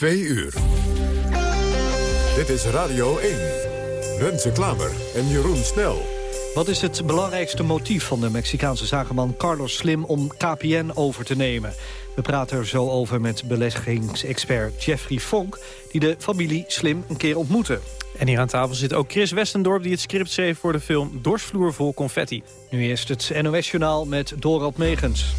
Twee uur. Dit is Radio 1. Renze Klamer en Jeroen Snel. Wat is het belangrijkste motief van de Mexicaanse zakenman Carlos Slim om KPN over te nemen? We praten er zo over met beleggingsexpert Jeffrey Fonk... die de familie Slim een keer ontmoette. En hier aan tafel zit ook Chris Westendorp... die het script schreef voor de film Dorsvloer vol confetti. Nu eerst het NOS-journaal met Dorald Megens.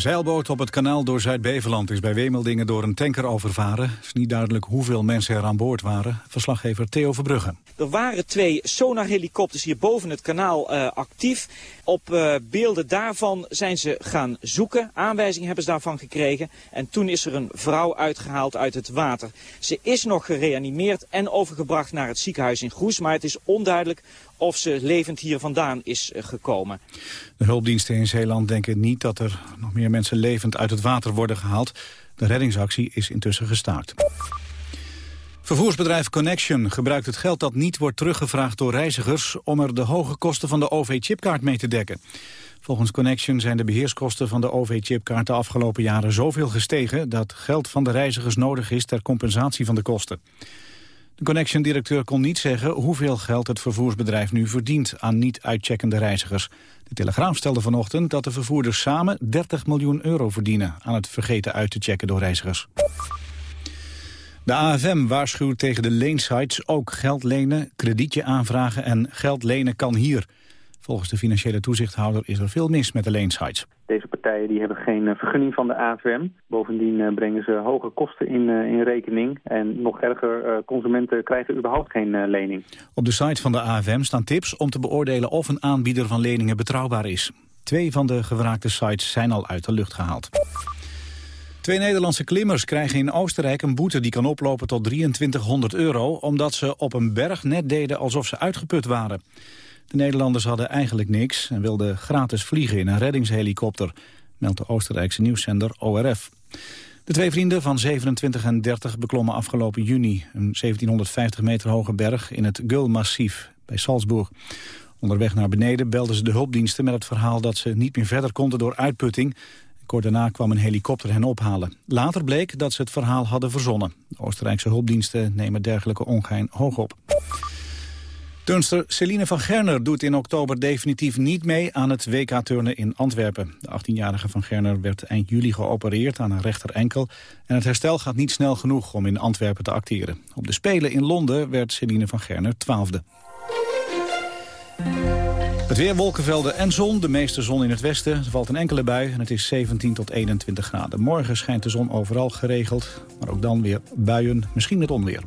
Een zeilboot op het kanaal door Zuid-Beveland is bij Wemeldingen door een tanker overvaren. Het is niet duidelijk hoeveel mensen er aan boord waren. Verslaggever Theo Verbrugge. Er waren twee sonarhelikopters hier boven het kanaal uh, actief. Op uh, beelden daarvan zijn ze gaan zoeken. Aanwijzingen hebben ze daarvan gekregen. En toen is er een vrouw uitgehaald uit het water. Ze is nog gereanimeerd en overgebracht naar het ziekenhuis in Goes. Maar het is onduidelijk of ze levend hier vandaan is uh, gekomen. De hulpdiensten in Zeeland denken niet dat er nog meer mensen levend uit het water worden gehaald. De reddingsactie is intussen gestaakt. Vervoersbedrijf Connection gebruikt het geld dat niet wordt teruggevraagd door reizigers... om er de hoge kosten van de OV-chipkaart mee te dekken. Volgens Connection zijn de beheerskosten van de OV-chipkaart de afgelopen jaren zoveel gestegen... dat geld van de reizigers nodig is ter compensatie van de kosten. De Connection-directeur kon niet zeggen hoeveel geld het vervoersbedrijf nu verdient aan niet uitcheckende reizigers. De Telegraaf stelde vanochtend dat de vervoerders samen 30 miljoen euro verdienen aan het vergeten uit te checken door reizigers. De AFM waarschuwt tegen de leensites ook geld lenen, kredietje aanvragen en geld lenen kan hier. Volgens de financiële toezichthouder is er veel mis met de leensites. Deze partijen die hebben geen eh, vergunning van de AFM. Bovendien eh, brengen ze hoge kosten in, uh, in rekening. En nog erger, consumenten krijgen überhaupt geen lening. Op de site van de AFM staan tips om te beoordelen of een aanbieder van leningen betrouwbaar is. Twee van de gevraagde sites zijn al uit de lucht gehaald. Twee Nederlandse klimmers krijgen in Oostenrijk een boete die kan oplopen tot 2300 euro... omdat ze op een berg net deden alsof ze uitgeput waren. De Nederlanders hadden eigenlijk niks en wilden gratis vliegen in een reddingshelikopter, meldt de Oostenrijkse nieuwszender ORF. De twee vrienden van 27 en 30 beklommen afgelopen juni een 1750 meter hoge berg in het Gulmassief bij Salzburg. Onderweg naar beneden belden ze de hulpdiensten met het verhaal dat ze niet meer verder konden door uitputting. Kort daarna kwam een helikopter hen ophalen. Later bleek dat ze het verhaal hadden verzonnen. Oostenrijkse hulpdiensten nemen dergelijke ongein hoog op. Turnster Celine van Gerner doet in oktober definitief niet mee aan het WK-turnen in Antwerpen. De 18-jarige van Gerner werd eind juli geopereerd aan een rechter enkel... en het herstel gaat niet snel genoeg om in Antwerpen te acteren. Op de Spelen in Londen werd Celine van Gerner twaalfde. Het weer, wolkenvelden en zon. De meeste zon in het westen. Er valt een enkele bui en het is 17 tot 21 graden. Morgen schijnt de zon overal geregeld. Maar ook dan weer buien, misschien met onweer.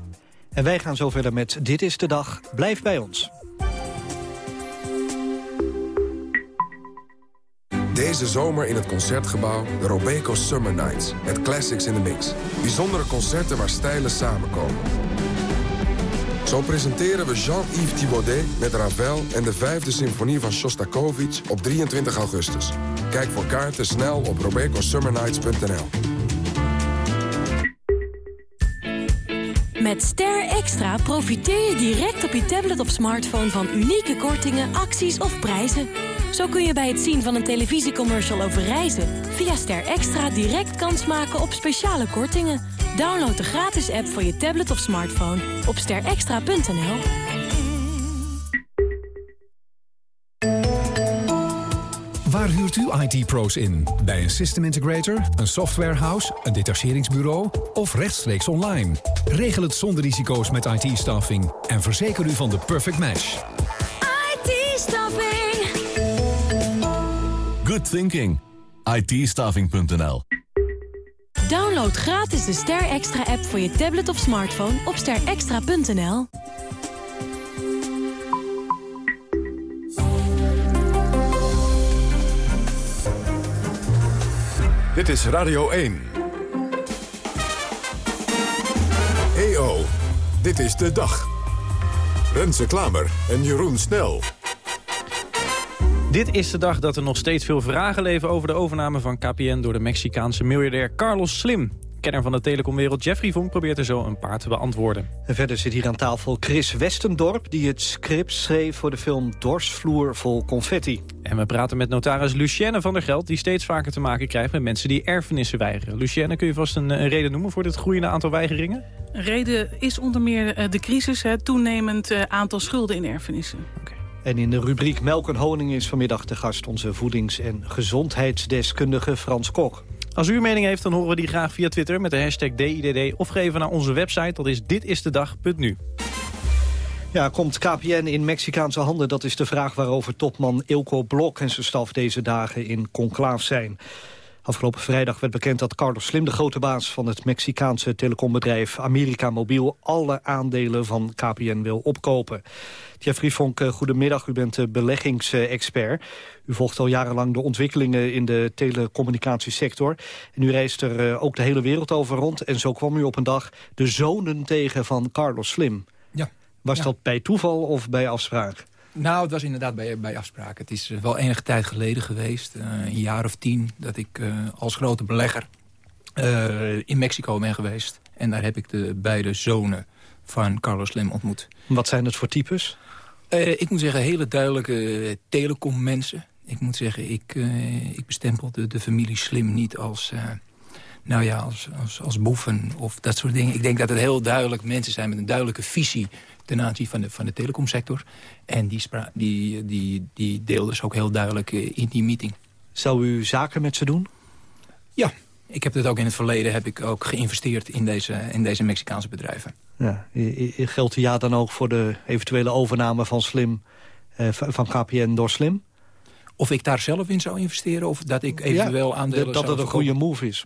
En wij gaan zo verder met Dit is de Dag. Blijf bij ons. Deze zomer in het Concertgebouw de Robeco Summer Nights. Met classics in the mix. Bijzondere concerten waar stijlen samenkomen. Zo presenteren we Jean-Yves Thibaudet met Ravel en de vijfde symfonie van Shostakovich op 23 augustus. Kijk voor kaarten snel op robecosummernights.nl. Met Ster Extra profiteer je direct op je tablet of smartphone van unieke kortingen, acties of prijzen. Zo kun je bij het zien van een televisiecommercial over reizen via Ster Extra direct kans maken op speciale kortingen. Download de gratis app voor je tablet of smartphone op sterextra.nl. Waar huurt u IT-pro's in? Bij een system integrator, een softwarehouse, een detacheringsbureau of rechtstreeks online? Regel het zonder risico's met IT-staffing en verzeker u van de perfect match. IT-staffing. Good thinking. it Download gratis de Ster Extra app voor je tablet of smartphone op sterextra.nl. Dit is Radio 1. EO, dit is de dag. Renze Klamer en Jeroen Snel. Dit is de dag dat er nog steeds veel vragen leven over de overname van KPN door de Mexicaanse miljardair Carlos Slim. kenner van de telecomwereld Jeffrey Vonk probeert er zo een paar te beantwoorden. En verder zit hier aan tafel Chris Westendorp... die het script schreef voor de film Dorsvloer vol confetti. En we praten met notaris Lucienne van der Geld... die steeds vaker te maken krijgt met mensen die erfenissen weigeren. Lucienne, kun je vast een, een reden noemen voor dit groeiende aantal weigeringen? Een reden is onder meer eh, de crisis, het toenemend eh, aantal schulden in erfenissen. En in de rubriek Melk en Honing is vanmiddag de gast onze voedings- en gezondheidsdeskundige Frans Kok. Als u mening heeft, dan horen we die graag via Twitter met de hashtag DIDD... of geven naar onze website, dat is ditistedag.nu. Ja, komt KPN in Mexicaanse handen? Dat is de vraag waarover topman Ilko Blok en zijn staf deze dagen in conclaaf zijn. Afgelopen vrijdag werd bekend dat Carlos Slim, de grote baas van het Mexicaanse telecombedrijf America Mobiel, alle aandelen van KPN wil opkopen. Jeffrey Vonk, eh, goedemiddag. U bent beleggingsexpert. U volgt al jarenlang de ontwikkelingen in de telecommunicatiesector. En u reist er eh, ook de hele wereld over rond. En zo kwam u op een dag de zonen tegen van Carlos Slim. Ja. Was dat bij toeval of bij afspraak? Nou, het was inderdaad bij, bij afspraak. Het is wel enige tijd geleden geweest, uh, een jaar of tien... dat ik uh, als grote belegger uh, in Mexico ben geweest. En daar heb ik de beide zonen van Carlos Slim ontmoet. Wat zijn het voor types? ik moet zeggen, hele duidelijke telecommensen. Ik moet zeggen, ik, ik bestempel de, de familie Slim niet als nou ja, als, als, als boeven of dat soort dingen. Ik denk dat het heel duidelijk mensen zijn met een duidelijke visie ten aanzien van de, van de telecomsector. En die, die, die, die deelde ze ook heel duidelijk in die meeting. Zou u zaken met ze doen? Ja, ik heb dat ook in het verleden heb ik ook geïnvesteerd in deze, in deze Mexicaanse bedrijven. Ja, geldt ja dan ook voor de eventuele overname van Slim, eh, van KPN door Slim? Of ik daar zelf in zou investeren of dat ik eventueel ja, aandelen Dat het een goede move is.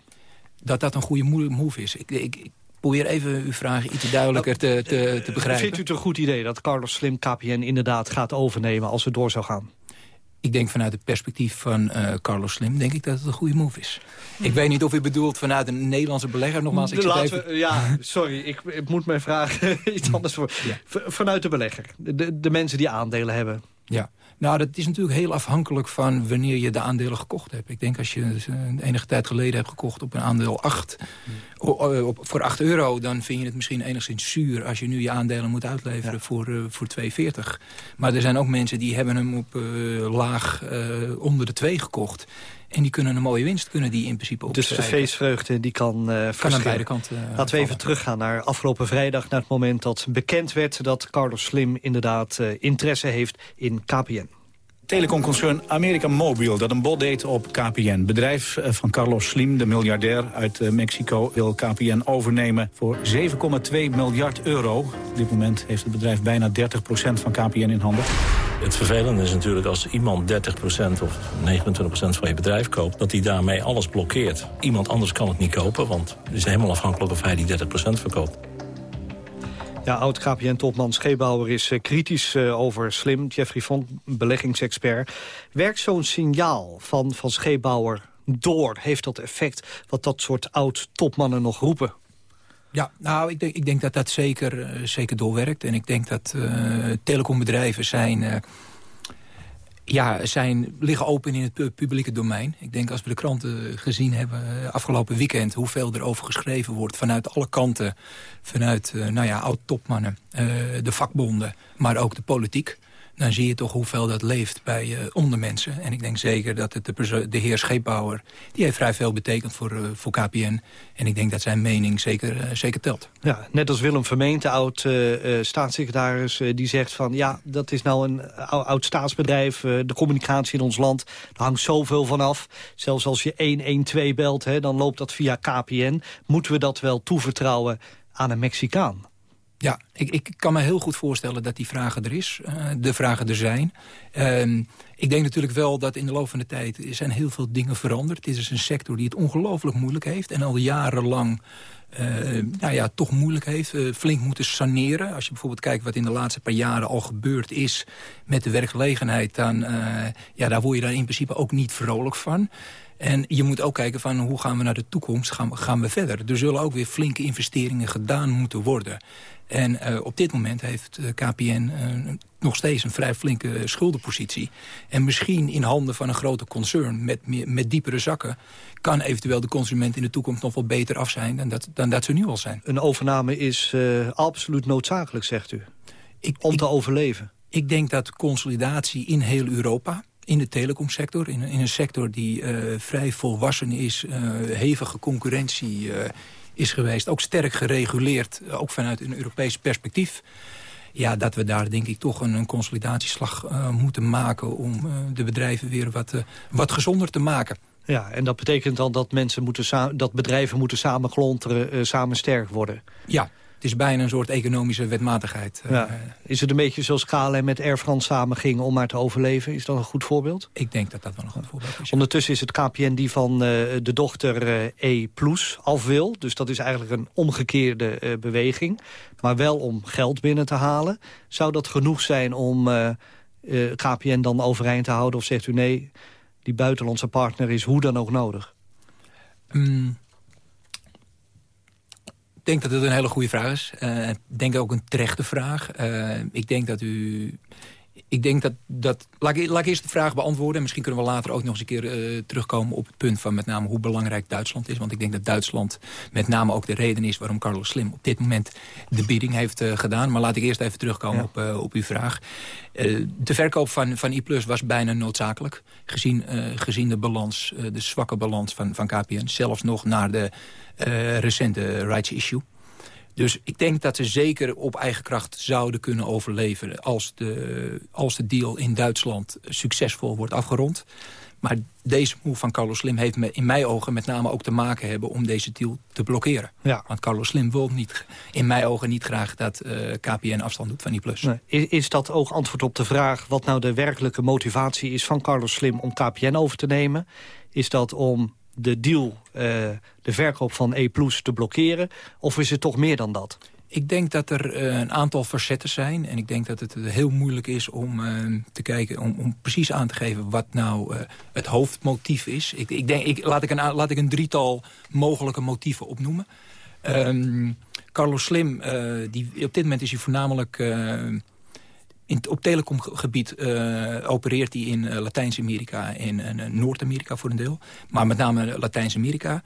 Dat dat een goede move is. Ik, ik probeer even uw vraag iets duidelijker te, te, te begrijpen. Vindt u het een goed idee dat Carlos Slim KPN inderdaad gaat overnemen als het door zou gaan? Ik denk vanuit het perspectief van uh, Carlos Slim... denk ik dat het een goede move is. Ik weet niet of u bedoelt vanuit een Nederlandse belegger. Nogmaals, ik Laten even... we, ja, sorry, ik, ik, moet mijn vraag iets anders voor. Ja. Vanuit de belegger, de, de mensen die aandelen hebben. Ja, nou, dat is natuurlijk heel afhankelijk van wanneer je de aandelen gekocht hebt. Ik denk als je enige tijd geleden hebt gekocht op een aandeel 8, op, voor 8 euro... dan vind je het misschien enigszins zuur als je nu je aandelen moet uitleveren ja. voor, uh, voor 2,40. Maar er zijn ook mensen die hebben hem op uh, laag uh, onder de 2 gekocht. En die kunnen een mooie winst kunnen die in principe opschrijven. Dus de feestvreugde die kan uh, Kan aan beide kanten uh, Laten we even teruggaan naar afgelopen vrijdag... naar het moment dat bekend werd dat Carlos Slim inderdaad uh, interesse heeft in KPN. Telecomconcern America Mobil dat een bod deed op KPN. Bedrijf van Carlos Slim, de miljardair uit Mexico, wil KPN overnemen voor 7,2 miljard euro. Op dit moment heeft het bedrijf bijna 30% van KPN in handen. Het vervelende is natuurlijk als iemand 30% of 29% van je bedrijf koopt... dat hij daarmee alles blokkeert. Iemand anders kan het niet kopen, want het is helemaal afhankelijk of hij die 30% verkoopt. Ja, oud-KPN-topman Scheepbouwer is uh, kritisch uh, over Slim. Jeffrey Vonk, beleggingsexpert. Werkt zo'n signaal van, van Scheepbouwer door? Heeft dat effect wat dat soort oud-topmannen nog roepen? Ja, nou, ik denk, ik denk dat dat zeker, uh, zeker doorwerkt. En ik denk dat telecombedrijven zijn ja, zijn, liggen open in het publieke domein. Ik denk als we de kranten gezien hebben afgelopen weekend... hoeveel er over geschreven wordt vanuit alle kanten. Vanuit nou ja, oud-topmannen, de vakbonden, maar ook de politiek dan zie je toch hoeveel dat leeft bij uh, ondermensen. En ik denk zeker dat het de, de heer Scheepbouwer... die heeft vrij veel betekend voor, uh, voor KPN. En ik denk dat zijn mening zeker, uh, zeker telt. Ja, net als Willem Vermeente, oud-staatssecretaris... die zegt van, ja, dat is nou een oud-staatsbedrijf... de communicatie in ons land, hangt zoveel van af. Zelfs als je 112 belt, hè, dan loopt dat via KPN. Moeten we dat wel toevertrouwen aan een Mexicaan? Ja, ik, ik kan me heel goed voorstellen dat die vragen er is. Uh, de vragen er zijn. Uh, ik denk natuurlijk wel dat in de loop van de tijd... zijn heel veel dingen veranderd. Dit is een sector die het ongelooflijk moeilijk heeft... en al jarenlang uh, nou ja, toch moeilijk heeft. Uh, flink moeten saneren. Als je bijvoorbeeld kijkt wat in de laatste paar jaren al gebeurd is... met de werkgelegenheid, dan, ja, daar word je dan in principe ook niet vrolijk van. En je moet ook kijken van hoe gaan we naar de toekomst, gaan we, gaan we verder. Er zullen ook weer flinke investeringen gedaan moeten worden. En uh, op dit moment heeft uh, KPN uh, nog steeds een vrij flinke schuldenpositie. En misschien in handen van een grote concern met, met diepere zakken... kan eventueel de consument in de toekomst nog wel beter af zijn dan dat, dan dat ze nu al zijn. Een overname is absoluut noodzakelijk, zegt u, ik, om ik, te overleven. Ik denk dat consolidatie in heel Europa in de telecomsector. In, in een sector die uh, vrij volwassen is, uh, hevige concurrentie uh, is geweest. Ook sterk gereguleerd, ook vanuit een Europees perspectief. Ja, dat we daar denk ik toch een, een consolidatieslag moeten maken... om de bedrijven weer wat, wat gezonder te maken. Ja, en dat betekent dan dat, mensen moeten dat bedrijven moeten samenglonteren, samen sterk worden? Ja, het is bijna een soort economische wetmatigheid. Ja. Is het een beetje zoals KLM met Air France samen ging om maar te overleven? Is dat een goed voorbeeld? Ik denk dat dat wel een goed voorbeeld is. Ondertussen is het KPN die van uh, de dochter uh, E Plus af wil. Dus dat is eigenlijk een omgekeerde beweging. Maar wel om geld binnen te halen. Zou dat genoeg zijn om KPN dan overeind te houden? Of zegt u nee, die buitenlandse partner is hoe dan ook nodig? Mm. Denk dat het een hele goede vraag is. Uh, ik denk ook een terechte vraag. Uh, ik denk dat u... Ik denk dat... dat laat, ik, laat ik eerst de vraag beantwoorden. Misschien kunnen we later ook nog eens een keer uh, terugkomen op het punt van met name hoe belangrijk Duitsland is. Want ik denk dat Duitsland met name ook de reden is waarom Carlos Slim op dit moment de bieding heeft gedaan. Maar laat ik eerst even terugkomen ja. op, op uw vraag. de verkoop van, van iPlus was bijna noodzakelijk. Gezien, gezien de balans, de zwakke balans van, van KPN. Zelfs nog naar de recente rights issue. Dus ik denk dat ze zeker op eigen kracht zouden kunnen overleven... als de, als de deal in Duitsland succesvol wordt afgerond. Maar deze move van Carlos Slim heeft in mijn ogen met name ook te maken hebben... om deze deal te blokkeren. Ja. Want Carlos Slim wil niet, in mijn ogen niet graag dat uh, KPN afstand doet van die plus. Nee. Is, is dat ook antwoord op de vraag wat nou de werkelijke motivatie is van Carlos Slim... om KPN over te nemen? Is dat om de deal, uh, de verkoop van E Plus te blokkeren? Of is het toch meer dan dat? Ik denk dat er uh, een aantal facetten zijn. En ik denk dat het heel moeilijk is om uh, te kijken, om, om, precies aan te geven wat nou het hoofdmotief is. Ik, ik denk, ik, laat, ik een, laat ik een drietal mogelijke motieven opnoemen. Um, Carlos Slim, die, op dit moment is hij voornamelijk in, op telecomgebied uh, opereert hij in uh, Latijns-Amerika en uh, Noord-Amerika voor een deel. Maar met name Latijns-Amerika.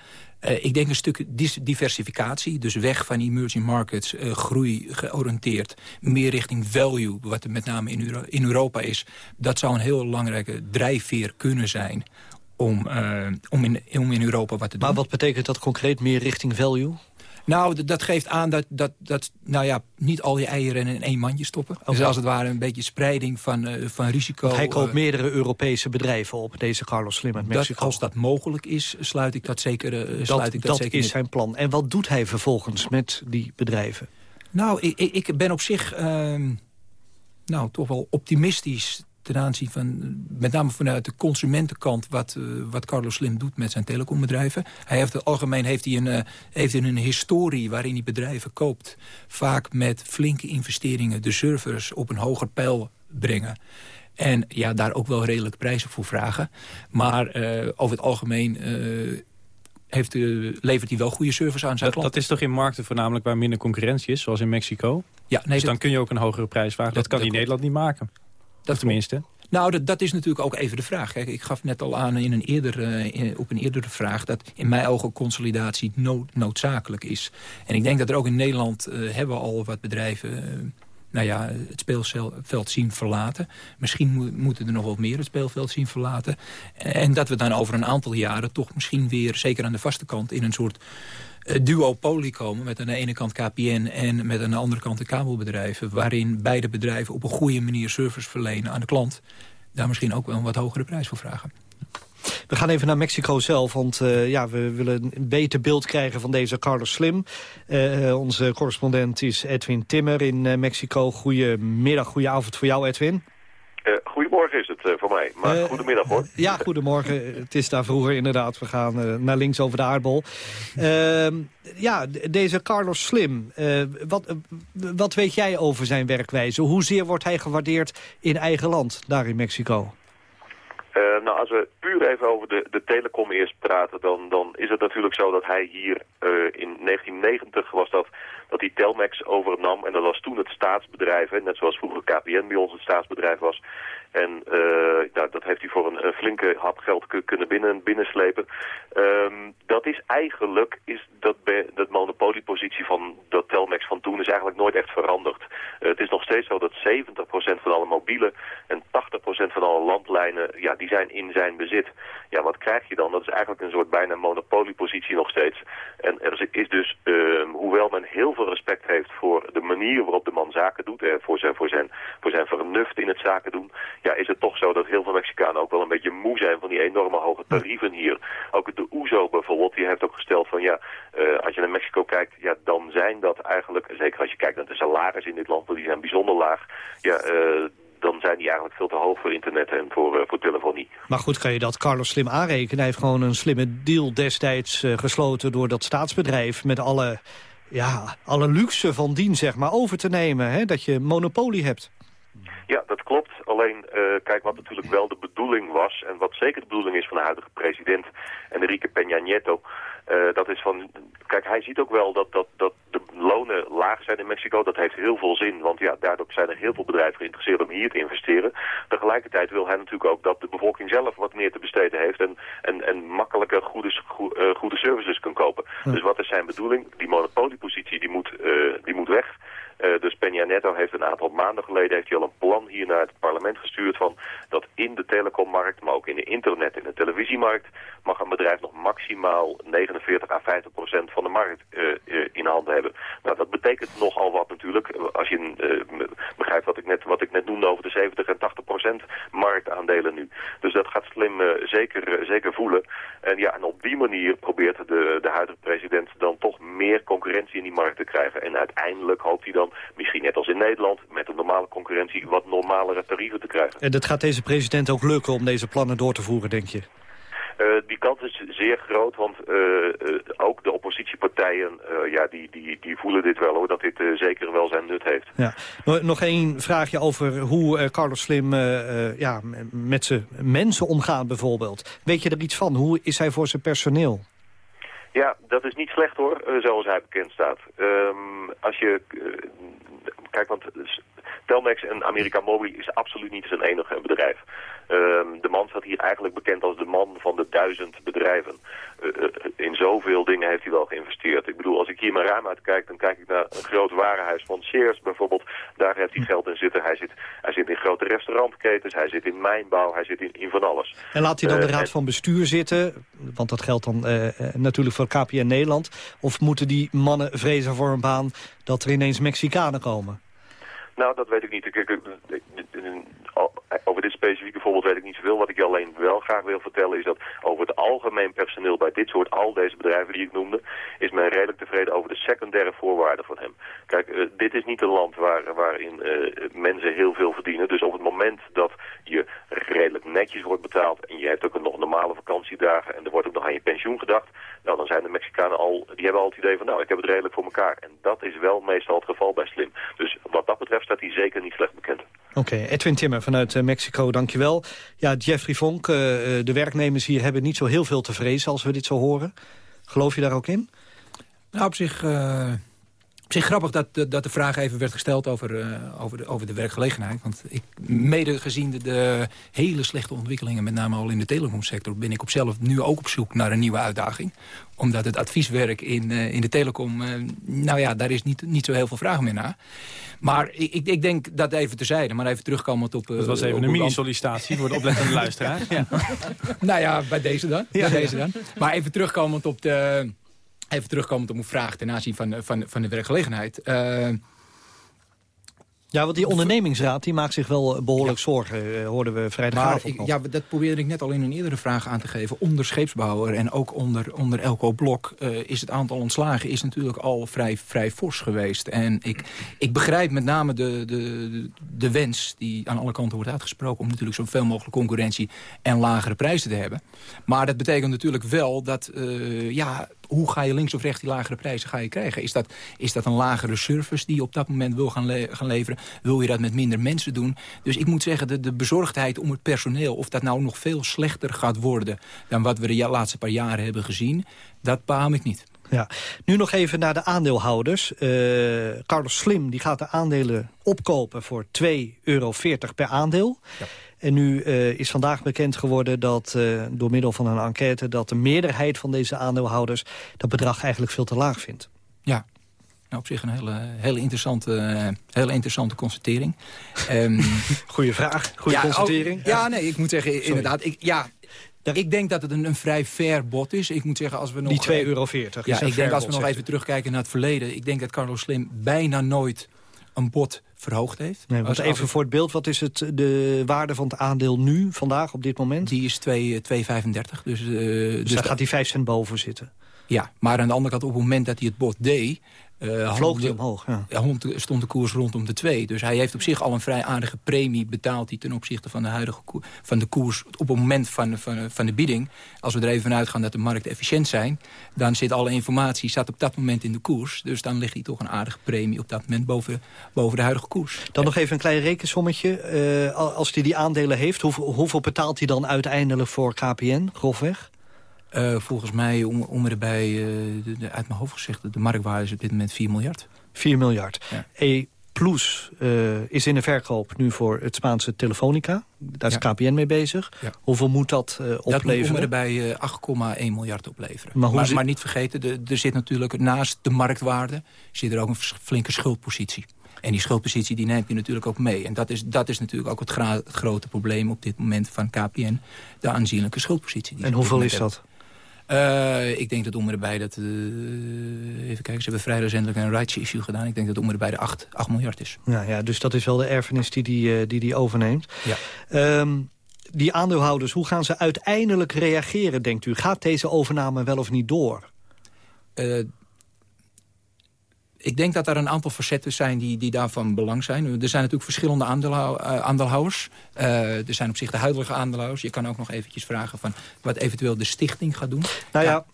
ik denk een stuk diversificatie, dus weg van emerging markets, groei georiënteerd, meer richting value, wat er met name in, Euro in Europa is. Dat zou een heel belangrijke drijfveer kunnen zijn om, om, in, om in Europa wat te doen. Maar wat betekent dat concreet, meer richting value? Nou, dat geeft aan dat, dat, dat nou ja, niet al je eieren in één mandje stoppen. Dus als het ware een beetje spreiding van, uh, van risico. Hij koopt uh, meerdere Europese bedrijven op, deze Carlos Slim uit Mexico. Dat, als dat mogelijk is, sluit ik dat zeker, uh, dat, sluit ik dat, dat zeker is zijn plan. En wat doet hij vervolgens met die bedrijven? Nou, ik, ik ben op zich nou, toch wel optimistisch ten aanzien van, met name vanuit de consumentenkant... wat, uh, wat Carlos Slim doet met zijn telecombedrijven. Hij heeft het algemeen heeft hij een, uh, heeft een historie waarin hij bedrijven koopt. Vaak met flinke investeringen de servers op een hoger pijl brengen. En ja, daar ook wel redelijk prijzen voor vragen. Maar uh, over het algemeen heeft, levert hij wel goede service aan zijn dat, dat is toch in markten voornamelijk waar minder concurrentie is, zoals in Mexico? Ja, nee, dus dan kun je ook een hogere prijs vragen. Dat, dat kan hij in Nederland niet maken. Dat tenminste. Nou, dat, dat is natuurlijk ook even de vraag. Kijk, ik gaf net al aan in een eerder, uh, op een eerdere vraag... dat in mijn ogen consolidatie nood, noodzakelijk is. En ik denk dat er ook in Nederland uh, hebben al wat bedrijven... Uh, nou ja, het speelveld zien verlaten. Misschien mo moeten er nog wat meer het speelveld zien verlaten. En dat we dan over een aantal jaren toch misschien weer... zeker aan de vaste kant in een soort duopolie komen... met aan de ene kant KPN en met aan de andere kant de kabelbedrijven... waarin beide bedrijven op een goede manier service verlenen aan de klant... daar misschien ook wel een wat hogere prijs voor vragen. We gaan even naar Mexico zelf, want uh, ja, we willen een beter beeld krijgen van deze Carlos Slim. Uh, onze correspondent is Edwin Timmer in Mexico. Goedemiddag, goedenavond voor jou Edwin. Goedemorgen is het uh, voor mij, maar uh, goedemiddag hoor. Ja, goedemorgen. het is daar vroeger inderdaad. We gaan naar links over de aardbol. Ehm, ja, deze Carlos Slim, wat, wat weet jij over zijn werkwijze? Hoezeer wordt hij gewaardeerd in eigen land, daar in Mexico? Uh, nou, als we puur even over de, de telecom eerst praten, dan, dan is het natuurlijk zo dat hij hier uh, in 1990 was dat, dat hij Telmex overnam. En dat was toen het staatsbedrijf, hè, net zoals vroeger KPN bij ons het staatsbedrijf was. En nou, dat heeft hij voor een, flinke hap geld kunnen binnen, binnenslepen. Um, dat is eigenlijk, is dat, dat monopoliepositie van dat Telmex van toen is eigenlijk nooit echt veranderd. Uh, het is nog steeds zo dat 70% van alle mobielen en 80% van alle landlijnen, ja, die zijn in zijn bezit. Ja, wat krijg je dan? Dat is eigenlijk een soort bijna monopoliepositie nog steeds. En er is dus, uh, hoewel men heel veel respect heeft voor de manier waarop de man zaken doet, eh, voor, zijn, voor, zijn, voor zijn vernuft in het zaken doen, ja, is het toch zo dat heel veel Mexicanen ook wel een beetje moe zijn van die enorme hoge tarieven hier. Ook de OESO bijvoorbeeld, die heeft ook gesteld van ja, uh, als je naar Mexico kijkt, ja, dan zijn dat eigenlijk, zeker als je kijkt naar de salarissen in dit land, die zijn bijzonder laag. Ja, uh, dan zijn die eigenlijk veel te hoog voor internet en voor, uh, voor telefonie. Maar goed, kan je dat Carlos slim aanrekenen? Hij heeft gewoon een slimme deal destijds gesloten door dat staatsbedrijf... met alle, ja, alle luxe van dien, zeg maar, over te nemen. Hè? Dat je monopolie hebt. Ja, dat klopt. Alleen, uh, kijk, wat natuurlijk wel de bedoeling was... en wat zeker de bedoeling is van de huidige president Enrique Peña Nieto... Uh, dat is van, kijk, hij ziet ook wel dat, dat, dat de lonen laag zijn in Mexico. Dat heeft heel veel zin, want ja, daardoor zijn er heel veel bedrijven geïnteresseerd om hier te investeren. Tegelijkertijd wil hij natuurlijk ook dat de bevolking zelf wat meer te besteden heeft en, en, en makkelijker goede, goede, uh, goede services kan kopen. Hm. Dus wat is zijn bedoeling? Die monopoliepositie die moet, uh, die moet weg. Uh, dus Peña Neto heeft een aantal maanden geleden heeft hij al een plan hier naar het parlement gestuurd van dat in de telecommarkt, maar ook in de internet en de televisiemarkt, mag een bedrijf nog maximaal 49 à 50 procent van de markt uh, uh, in handen hebben. Nou, dat betekent nogal wat natuurlijk, als je begrijpt wat ik, net, wat ik net noemde over de 70 en 80 procent marktaandelen nu. Dus dat gaat Slim zeker, zeker voelen. En ja, en op die manier probeert de, de huidige president dan toch meer concurrentie in die markt te krijgen. En uiteindelijk hoopt hij dan misschien net als in Nederland, met een normale concurrentie, wat normalere tarieven te krijgen. En dat gaat deze president ook lukken om deze plannen door te voeren, denk je? Uh, die kans is zeer groot, want uh, uh, ook de oppositiepartijen ja, die, die, die voelen dit wel, hoor, dat dit zeker wel zijn nut heeft. Ja. Nog één vraagje over hoe Carlos Slim ja, met zijn mensen omgaat bijvoorbeeld. Weet je er iets van? Hoe is hij voor zijn personeel? Ja, dat is niet slecht hoor, zoals hij bekend staat. Um, als je... kijk, want Telmex en America Mobi is absoluut niet zijn enige bedrijf. Um, de man staat hier eigenlijk bekend als de man van de duizend bedrijven. Uh, uh, in zoveel dingen heeft hij wel geïnvesteerd. Ik bedoel, als ik hier mijn raam uitkijk, dan kijk ik naar een groot warenhuis van Sears bijvoorbeeld. Daar heeft hij geld in zitten. Hij zit, hij zit in grote restaurantketens, hij zit in mijnbouw, hij zit in, in van alles. En laat hij dan de raad van bestuur zitten? Want dat geldt dan uh, natuurlijk voor KPN Nederland. Of moeten die mannen vrezen voor een baan dat er ineens Mexicanen komen? Nou, dat weet ik niet. Ik, ik, over dit specifieke voorbeeld weet ik niet zoveel. Wat ik je alleen wel graag wil vertellen is dat over het algemeen personeel bij dit soort, al deze bedrijven die ik noemde, is men redelijk tevreden over de secundaire voorwaarden van hem. Kijk, uh, dit is niet een land waar, waarin uh, mensen heel veel verdienen. Dus op het moment dat je redelijk netjes wordt betaald en je hebt ook nog normale vakantiedagen en er wordt ook nog aan je pensioen gedacht, nou dan zijn de Mexicanen al, die hebben al het idee van nou ik heb het redelijk voor elkaar. En dat is wel meestal het geval bij Slim. Dus wat dat betreft staat hij zeker niet slecht bekend. Oké, Edwin Timmer vanuit uh, Mexico, dankjewel. Ja, Jeffrey Vonk, uh, de werknemers hier hebben niet zo heel veel te vrezen als we dit zo horen. Geloof je daar ook in? Nou, op zich... Op zich grappig dat, dat de vraag even werd gesteld over, uh, over, de, over de werkgelegenheid. Want ik, mede gezien de, de, hele slechte ontwikkelingen, met name al in de telecomsector... ben ik op zelf nu ook op zoek naar een nieuwe uitdaging. Omdat het advieswerk in, uh, in de telecom, uh, nou ja, daar is niet, niet zo heel veel vraag meer naar. Maar ik, ik denk dat even terzijde, maar even terugkomend op... dat was even een mini-sollicitatie voor de oplettende luisteraar. Ja. nou ja, bij deze dan. Ja. Bij deze dan. Maar even terugkomend op de Even terugkomend op uw vraag ten aanzien van, van, van de werkgelegenheid. Uh, ja, want die ondernemingsraad die maakt zich wel behoorlijk ja. zorgen, hoorden we vrijdagavond maar, Ja, dat probeerde ik net al in een eerdere vraag aan te geven. Onder scheepsbouwer en ook onder, onder Elko Blok uh, is het aantal ontslagen is natuurlijk al vrij, vrij fors geweest. En ik, ik begrijp met name de, de, de wens die aan alle kanten wordt uitgesproken... om natuurlijk zoveel mogelijk concurrentie en lagere prijzen te hebben. Maar dat betekent natuurlijk wel dat uh, ja, hoe ga je links of rechts die lagere prijzen ga je krijgen? Is dat, is dat een lagere service die je op dat moment wil gaan, gaan leveren? Wil je dat met minder mensen doen? Dus ik moet zeggen, de, de bezorgdheid om het personeel... of dat nou nog veel slechter gaat worden dan wat we de laatste paar jaren hebben gezien... dat behaam ik niet. Ja. Nu nog even naar de aandeelhouders. Uh, Carlos Slim die gaat de aandelen opkopen voor 2,40 euro per aandeel. Ja. En nu uh, is vandaag bekend geworden dat uh, door middel van een enquête... dat de meerderheid van deze aandeelhouders dat bedrag eigenlijk veel te laag vindt. Ja, nou, op zich een hele, hele, interessante, hele interessante constatering. um, Goeie vraag, goede ja, constatering. Ook, ja, nee, ik moet zeggen, inderdaad. Ik, ja, ik denk dat het een, een, vrij fair bod is. Ik moet zeggen, als we nog... Die 2,40 euro. Ja, ik denk als we nog even terugkijken naar het verleden... ik denk dat Carlos Slim bijna nooit een bod verhoogd heeft. Nee, want even voor het beeld, wat is het, de waarde van het aandeel nu, vandaag, op dit moment? Die is 2,35. Dus, uh, dus, dus daar gaat hij 5 cent boven zitten? Ja, maar aan de andere kant, op het moment dat hij het bod deed... Uh, Vloog hij omhoog, ja. stond de koers rondom de 2. Dus hij heeft op zich al een vrij aardige premie betaald... die ten opzichte van de huidige koers, van de koers op het moment van, van, van de bieding. Als we er even vanuit gaan dat de markten efficiënt zijn... dan zit alle informatie zat op dat moment in de koers. Dus dan ligt hij toch een aardige premie op dat moment boven, boven de huidige koers. Dan nog even een klein rekensommetje. Uh, als hij die aandelen heeft, hoeveel, hoeveel betaalt hij dan uiteindelijk voor KPN, grofweg? Uh, volgens mij, om, om erbij, uh, de, de, uit mijn hoofd gezegd... de marktwaarde is op dit moment 4 miljard. 4 miljard. Ja. E Plus uh, is in de verkoop nu voor het Spaanse Telefonica. Daar is ja. KPN mee bezig. Ja. Hoeveel moet dat opleveren? Dat moet erbij 8,1 miljard opleveren. Maar, maar, maar, niet vergeten, de, er zit natuurlijk naast de marktwaarde... zit er ook een flinke schuldpositie. En die schuldpositie die neemt je natuurlijk ook mee. En dat is, dat is natuurlijk ook het, het grote probleem op dit moment van KPN. De aanzienlijke schuldpositie. Die en hoeveel is dat? Uh, ik denk dat om erbij dat... Uh, even kijken, ze hebben vrij recentelijk een rights issue gedaan. Ik denk dat om erbij de 8, 8 miljard is. Ja, ja, dus dat is wel de erfenis die die, uh, die, die overneemt. Ja. Um, die aandeelhouders, hoe gaan ze uiteindelijk reageren, denkt u? Gaat deze overname wel of niet door? Ik denk dat er een aantal facetten zijn die, die daarvan belang zijn. Er zijn natuurlijk verschillende uh, aandeelhouders. Uh, er zijn op zich de huidige aandeelhouders. Je kan ook nog eventjes vragen van wat eventueel de stichting gaat doen. Nou ja,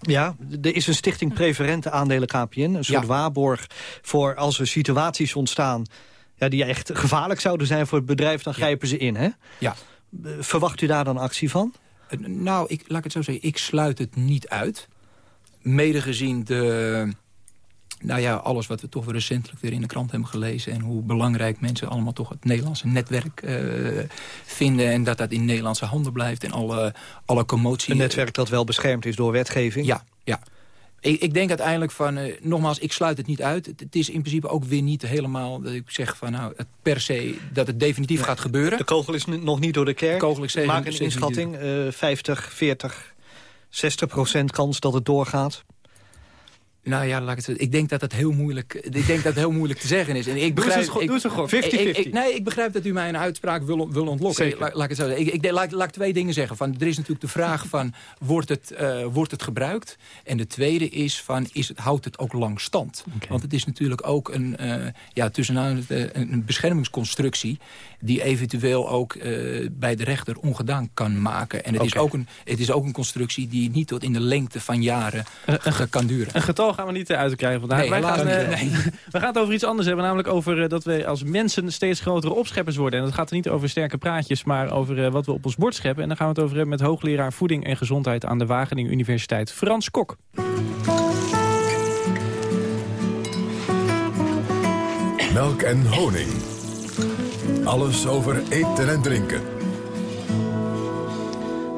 ja, er is een stichting preferente aandelen KPN. Een soort waarborg voor als er situaties ontstaan... Ja, die echt gevaarlijk zouden zijn voor het bedrijf, dan grijpen ze in. Hè? Ja. Verwacht u daar dan actie van? Nou, ik, laat ik het zo zeggen, ik sluit het niet uit. Mede gezien de nou ja, alles wat we toch weer recentelijk weer in de krant hebben gelezen... en hoe belangrijk mensen allemaal toch het Nederlandse netwerk uh, vinden... en dat dat in Nederlandse handen blijft en alle, alle commotie... Een netwerk dat wel beschermd is door wetgeving? Ja, ja. Ik, ik denk uiteindelijk van, uh, nogmaals, ik sluit het niet uit. Het, het, is in principe ook weer niet helemaal dat ik zeg van... nou, het per se dat het definitief gaat gebeuren. De kogel is nog niet door de kerk. De kogel is Maak een inschatting, uh, 50, 40, 60 procent kans dat het doorgaat. Nou ja, laat ik, het, ik denk dat dat heel moeilijk, ik denk dat het heel moeilijk te zeggen is. En ik begrijp, doe eens gewoon, 50-50. Nee, ik begrijp dat u mij een uitspraak wil, wil ontlokken. La, laat ik het zo zeggen. Ik, ik, laat, laat ik twee dingen zeggen. Van, er is natuurlijk de vraag van, wordt het, uh, wordt het gebruikt? En de tweede is van, is het, houdt het ook lang stand? Okay. Want het is natuurlijk ook een, uh, ja, tussenaan, een beschermingsconstructie... die eventueel ook uh, bij de rechter ongedaan kan maken. En het, okay. is ook een, het is ook een constructie die niet tot in de lengte van jaren kan duren. Een getal gaan we niet uit te krijgen vandaag. Nee, Wij gaan, uh, nee. we gaan het over iets anders hebben. Namelijk over uh, dat we als mensen steeds grotere opscheppers worden. En dat gaat er niet over sterke praatjes, maar over uh, wat we op ons bord scheppen. En daar gaan we het over hebben met hoogleraar voeding en gezondheid... aan de Wageningen Universiteit, Frans Kok. Melk en honing. Alles over eten en drinken.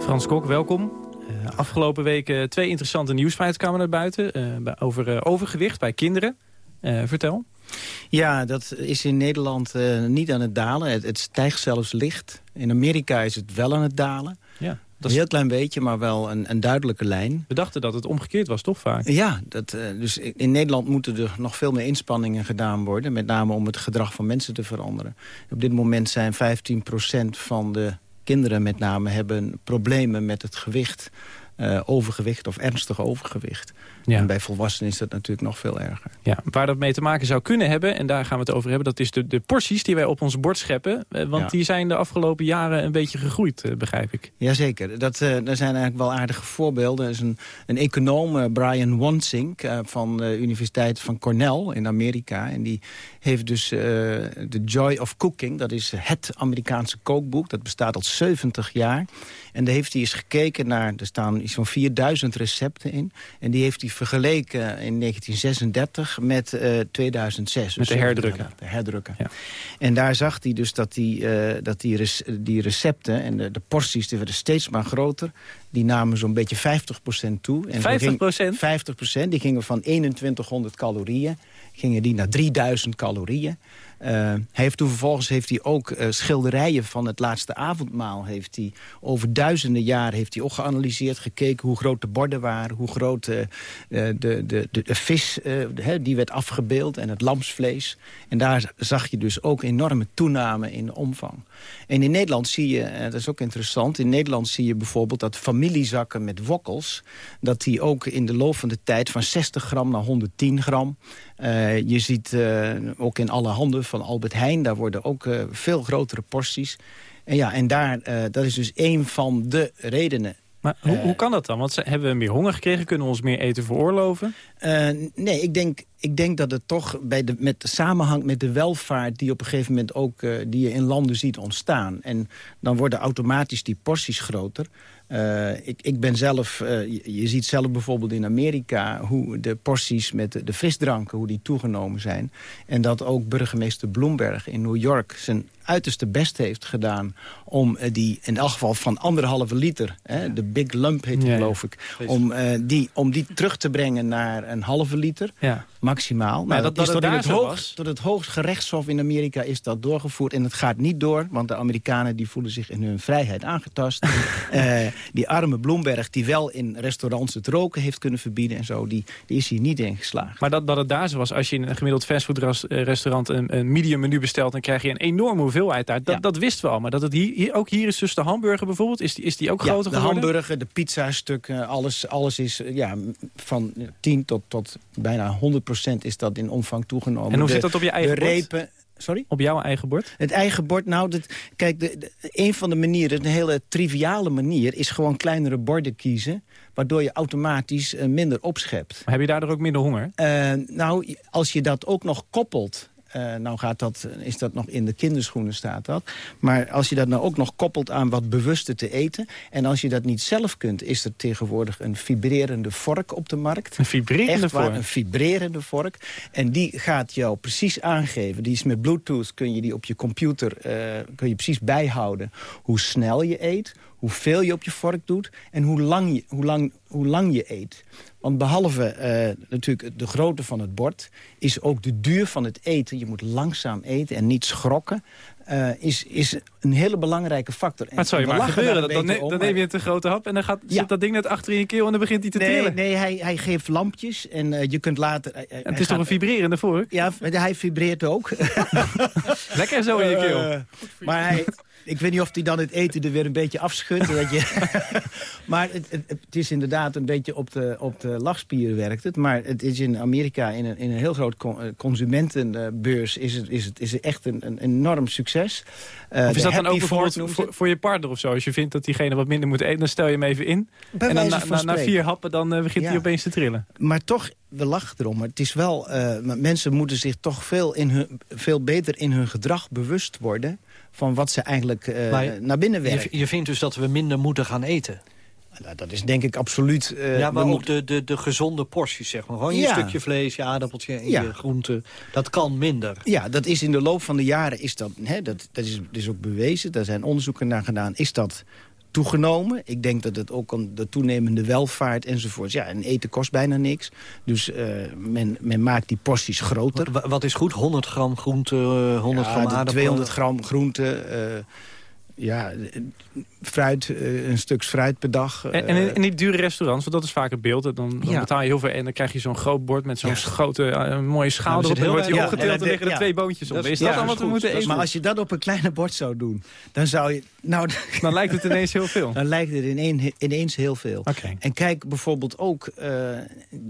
Frans Kok, welkom afgelopen weken twee interessante nieuwsfeiten kwamen naar buiten. Uh, over uh, overgewicht bij kinderen. Vertel. Ja, dat is in Nederland niet aan het dalen. Het, het, stijgt zelfs licht. In Amerika is het wel aan het dalen. Ja. Dat een heel klein beetje, maar wel een, een, duidelijke lijn. We dachten dat het omgekeerd was, toch vaak? Ja, dat, dus in Nederland moeten er nog veel meer inspanningen gedaan worden. Met name om het gedrag van mensen te veranderen. Op dit moment zijn 15% van de kinderen met name hebben problemen met het gewicht. Overgewicht of ernstig overgewicht. Ja. En bij volwassenen is dat natuurlijk nog veel erger. Ja, waar dat mee te maken zou kunnen hebben, en daar gaan we het over hebben... dat is de, de porties die wij op ons bord scheppen. want die zijn de afgelopen jaren een beetje gegroeid, begrijp ik. Jazeker, dat, uh, er zijn eigenlijk wel aardige voorbeelden. Er is een, een econoom, Brian Wansink, van de Universiteit van Cornell in Amerika. En die heeft dus The Joy of Cooking, dat is het Amerikaanse kookboek. Dat bestaat al 70 jaar. En daar heeft hij eens gekeken naar, er staan iets van 4000 recepten in. En die heeft hij vergeleken in 1936 met uh, 2006. Met dus de herdrukken. De herdrukken. Ja. En daar zag hij dus dat die, uh, dat die, res, die recepten en de, de, porties die werden steeds maar groter. Die namen zo'n beetje 50% toe. En 50%? 50%. Die gingen van 2100 calorieën gingen die naar 3000 calorieën. Uh, hij heeft toen vervolgens heeft hij ook uh, schilderijen van het laatste avondmaal. Heeft hij, over duizenden jaar heeft hij ook geanalyseerd, gekeken hoe groot de borden waren. Hoe groot uh, de, de, de, de, vis die werd afgebeeld en het lamsvlees. En daar zag je dus ook enorme toename in de omvang. En in Nederland zie je, dat is ook interessant... in Nederland zie je bijvoorbeeld dat familiezakken met wokkels... dat die ook in de loop van de tijd van 60 gram naar 110 gram... Uh, je ziet uh, ook in alle handen van Albert Heijn... daar worden ook uh, veel grotere porties. En ja, en daar, dat is dus een van de redenen maar hoe, hoe kan dat dan? Want hebben we meer honger gekregen? Kunnen we ons meer eten veroorloven? Nee, ik denk, ik denk dat het toch bij de, met samenhangt met de welvaart... die op een gegeven moment ook die je in landen ziet ontstaan. En dan worden automatisch die porties groter. Uh, ik, ik ben zelf, je, je, ziet zelf bijvoorbeeld in Amerika... hoe de porties met de, de, frisdranken, hoe die toegenomen zijn. En dat ook burgemeester Bloomberg in New York... zijn uiterste best heeft gedaan om uh, die, in elk geval van anderhalve liter... Hè, de Big Lump heet die, ja, geloof ik... Om, die, om die terug te brengen naar een halve liter, maximaal. Nou, dat, dat, is tot, het hoog, tot het hoogste gerechtshof in Amerika is dat doorgevoerd. En het gaat niet door, want de Amerikanen die voelen zich in hun vrijheid aangetast. die arme Bloemberg, die wel in restaurants het roken heeft kunnen verbieden en zo... die, die is hier niet in geslaagd. Maar dat, dat het daar zo was, als je in een gemiddeld fastfoodrestaurant... een, een medium menu bestelt, dan krijg je een enorme hoeveelheid uit. Dat, dat wisten we al, maar dat het hier, hier, ook hier is tussen de hamburger bijvoorbeeld... is die, is die ook ja, groter de geworden? de hamburger, de pizzastuk, alles, alles is ja, van 10 tot, tot bijna 100 procent is dat in omvang toegenomen. En hoe de, zit dat op je eigen de repen, Sorry? Op jouw eigen bord? Het eigen bord, nou, dat, kijk, de, de, een van de manieren, een hele triviale manier... is gewoon kleinere borden kiezen, waardoor je automatisch uh, minder opschept. Maar heb je daardoor ook minder honger? Uh, nou, als je dat ook nog koppelt uh, nou gaat dat, is dat nog in de kinderschoenen staat dat. Maar als je dat nou ook nog koppelt aan wat bewuster te eten... en als je dat niet zelf kunt, is er tegenwoordig een vibrerende vork op de markt. Een vibrerende Echt waar, vork? een vibrerende vork. En die gaat jou precies aangeven. Die is met bluetooth, kun je die op je computer uh, kun je precies bijhouden... hoe snel je eet, hoeveel je op je vork doet... en hoe lang je, hoe lang, hoe lang je eet. Want behalve uh, natuurlijk de grootte van het bord... is ook de duur van het eten. Je moet langzaam eten en niet schrokken. Uh, is, is een hele belangrijke factor. Maar het zou je maar gebeuren. Dan, dan, dan neem je een te grote hap en dan gaat, ja. zit dat ding net achter in je keel... en dan begint hij te nee, trillen. Nee, hij, hij geeft lampjes en uh, je kunt later... en het is gaat, toch een vibrerende vork? Ja, hij vibreert ook. Lekker zo in je keel. maar hij... Ik weet niet of hij dan het eten er weer een beetje afschudt. dat je maar het, het, het, is inderdaad een beetje op de, op de lachspieren werkt het. Maar het is in Amerika in een, in een heel groot consumentenbeurs... is het, is het, is het echt een, een enorm succes. Uh, of is dat dan ook bijvoorbeeld voor, voor, je partner of zo? Als je vindt dat diegene wat minder moet eten, dan stel je hem even in. Bij en dan na, na, na, vier happen dan uh, begint ja. hij opeens te trillen. Maar toch, we lachen erom. Maar het is wel, uh, mensen moeten zich toch veel, in hun, veel beter in hun gedrag bewust worden van wat ze eigenlijk uh, naar binnen werken. Je, je vindt dus dat we minder moeten gaan eten? Nou, dat is denk ik absoluut... Uh, ja, maar ook de, de, de gezonde porties, zeg maar. Gewoon ja. een stukje vlees, je aardappeltje en ja. je groente. Dat kan minder. Ja, dat is in de loop van de jaren... is dat, hè, dat, dat, is, dat is ook bewezen, daar zijn onderzoeken naar gedaan... is dat toegenomen. Ik denk dat het ook om de toenemende welvaart enzovoort. Ja, en eten kost bijna niks. Dus uh, men, men maakt die porties groter. Wat, wat is goed? 100 gram groente, 100 ja, gram aardappel? 200 gram groente... Uh, ja, fruit, eh, een stuk fruit per dag. En, en, in, in die dure restaurants, want dat is vaak het beeld. Dan, dan Ja. betaal je heel veel en dan krijg je zo'n groot bord met zo'n grote eh, mooie schaal Nou, En dan heel wordt die Ja, en dan liggen er twee boontjes op. Dat Is dat dan wat we moeten eten? Maar als je dat op een kleine bord zou doen, dan zou je... Nou, Dan lijkt het ineens heel veel. Dan lijkt het ineen- ineens heel veel. En kijk bijvoorbeeld ook... eh,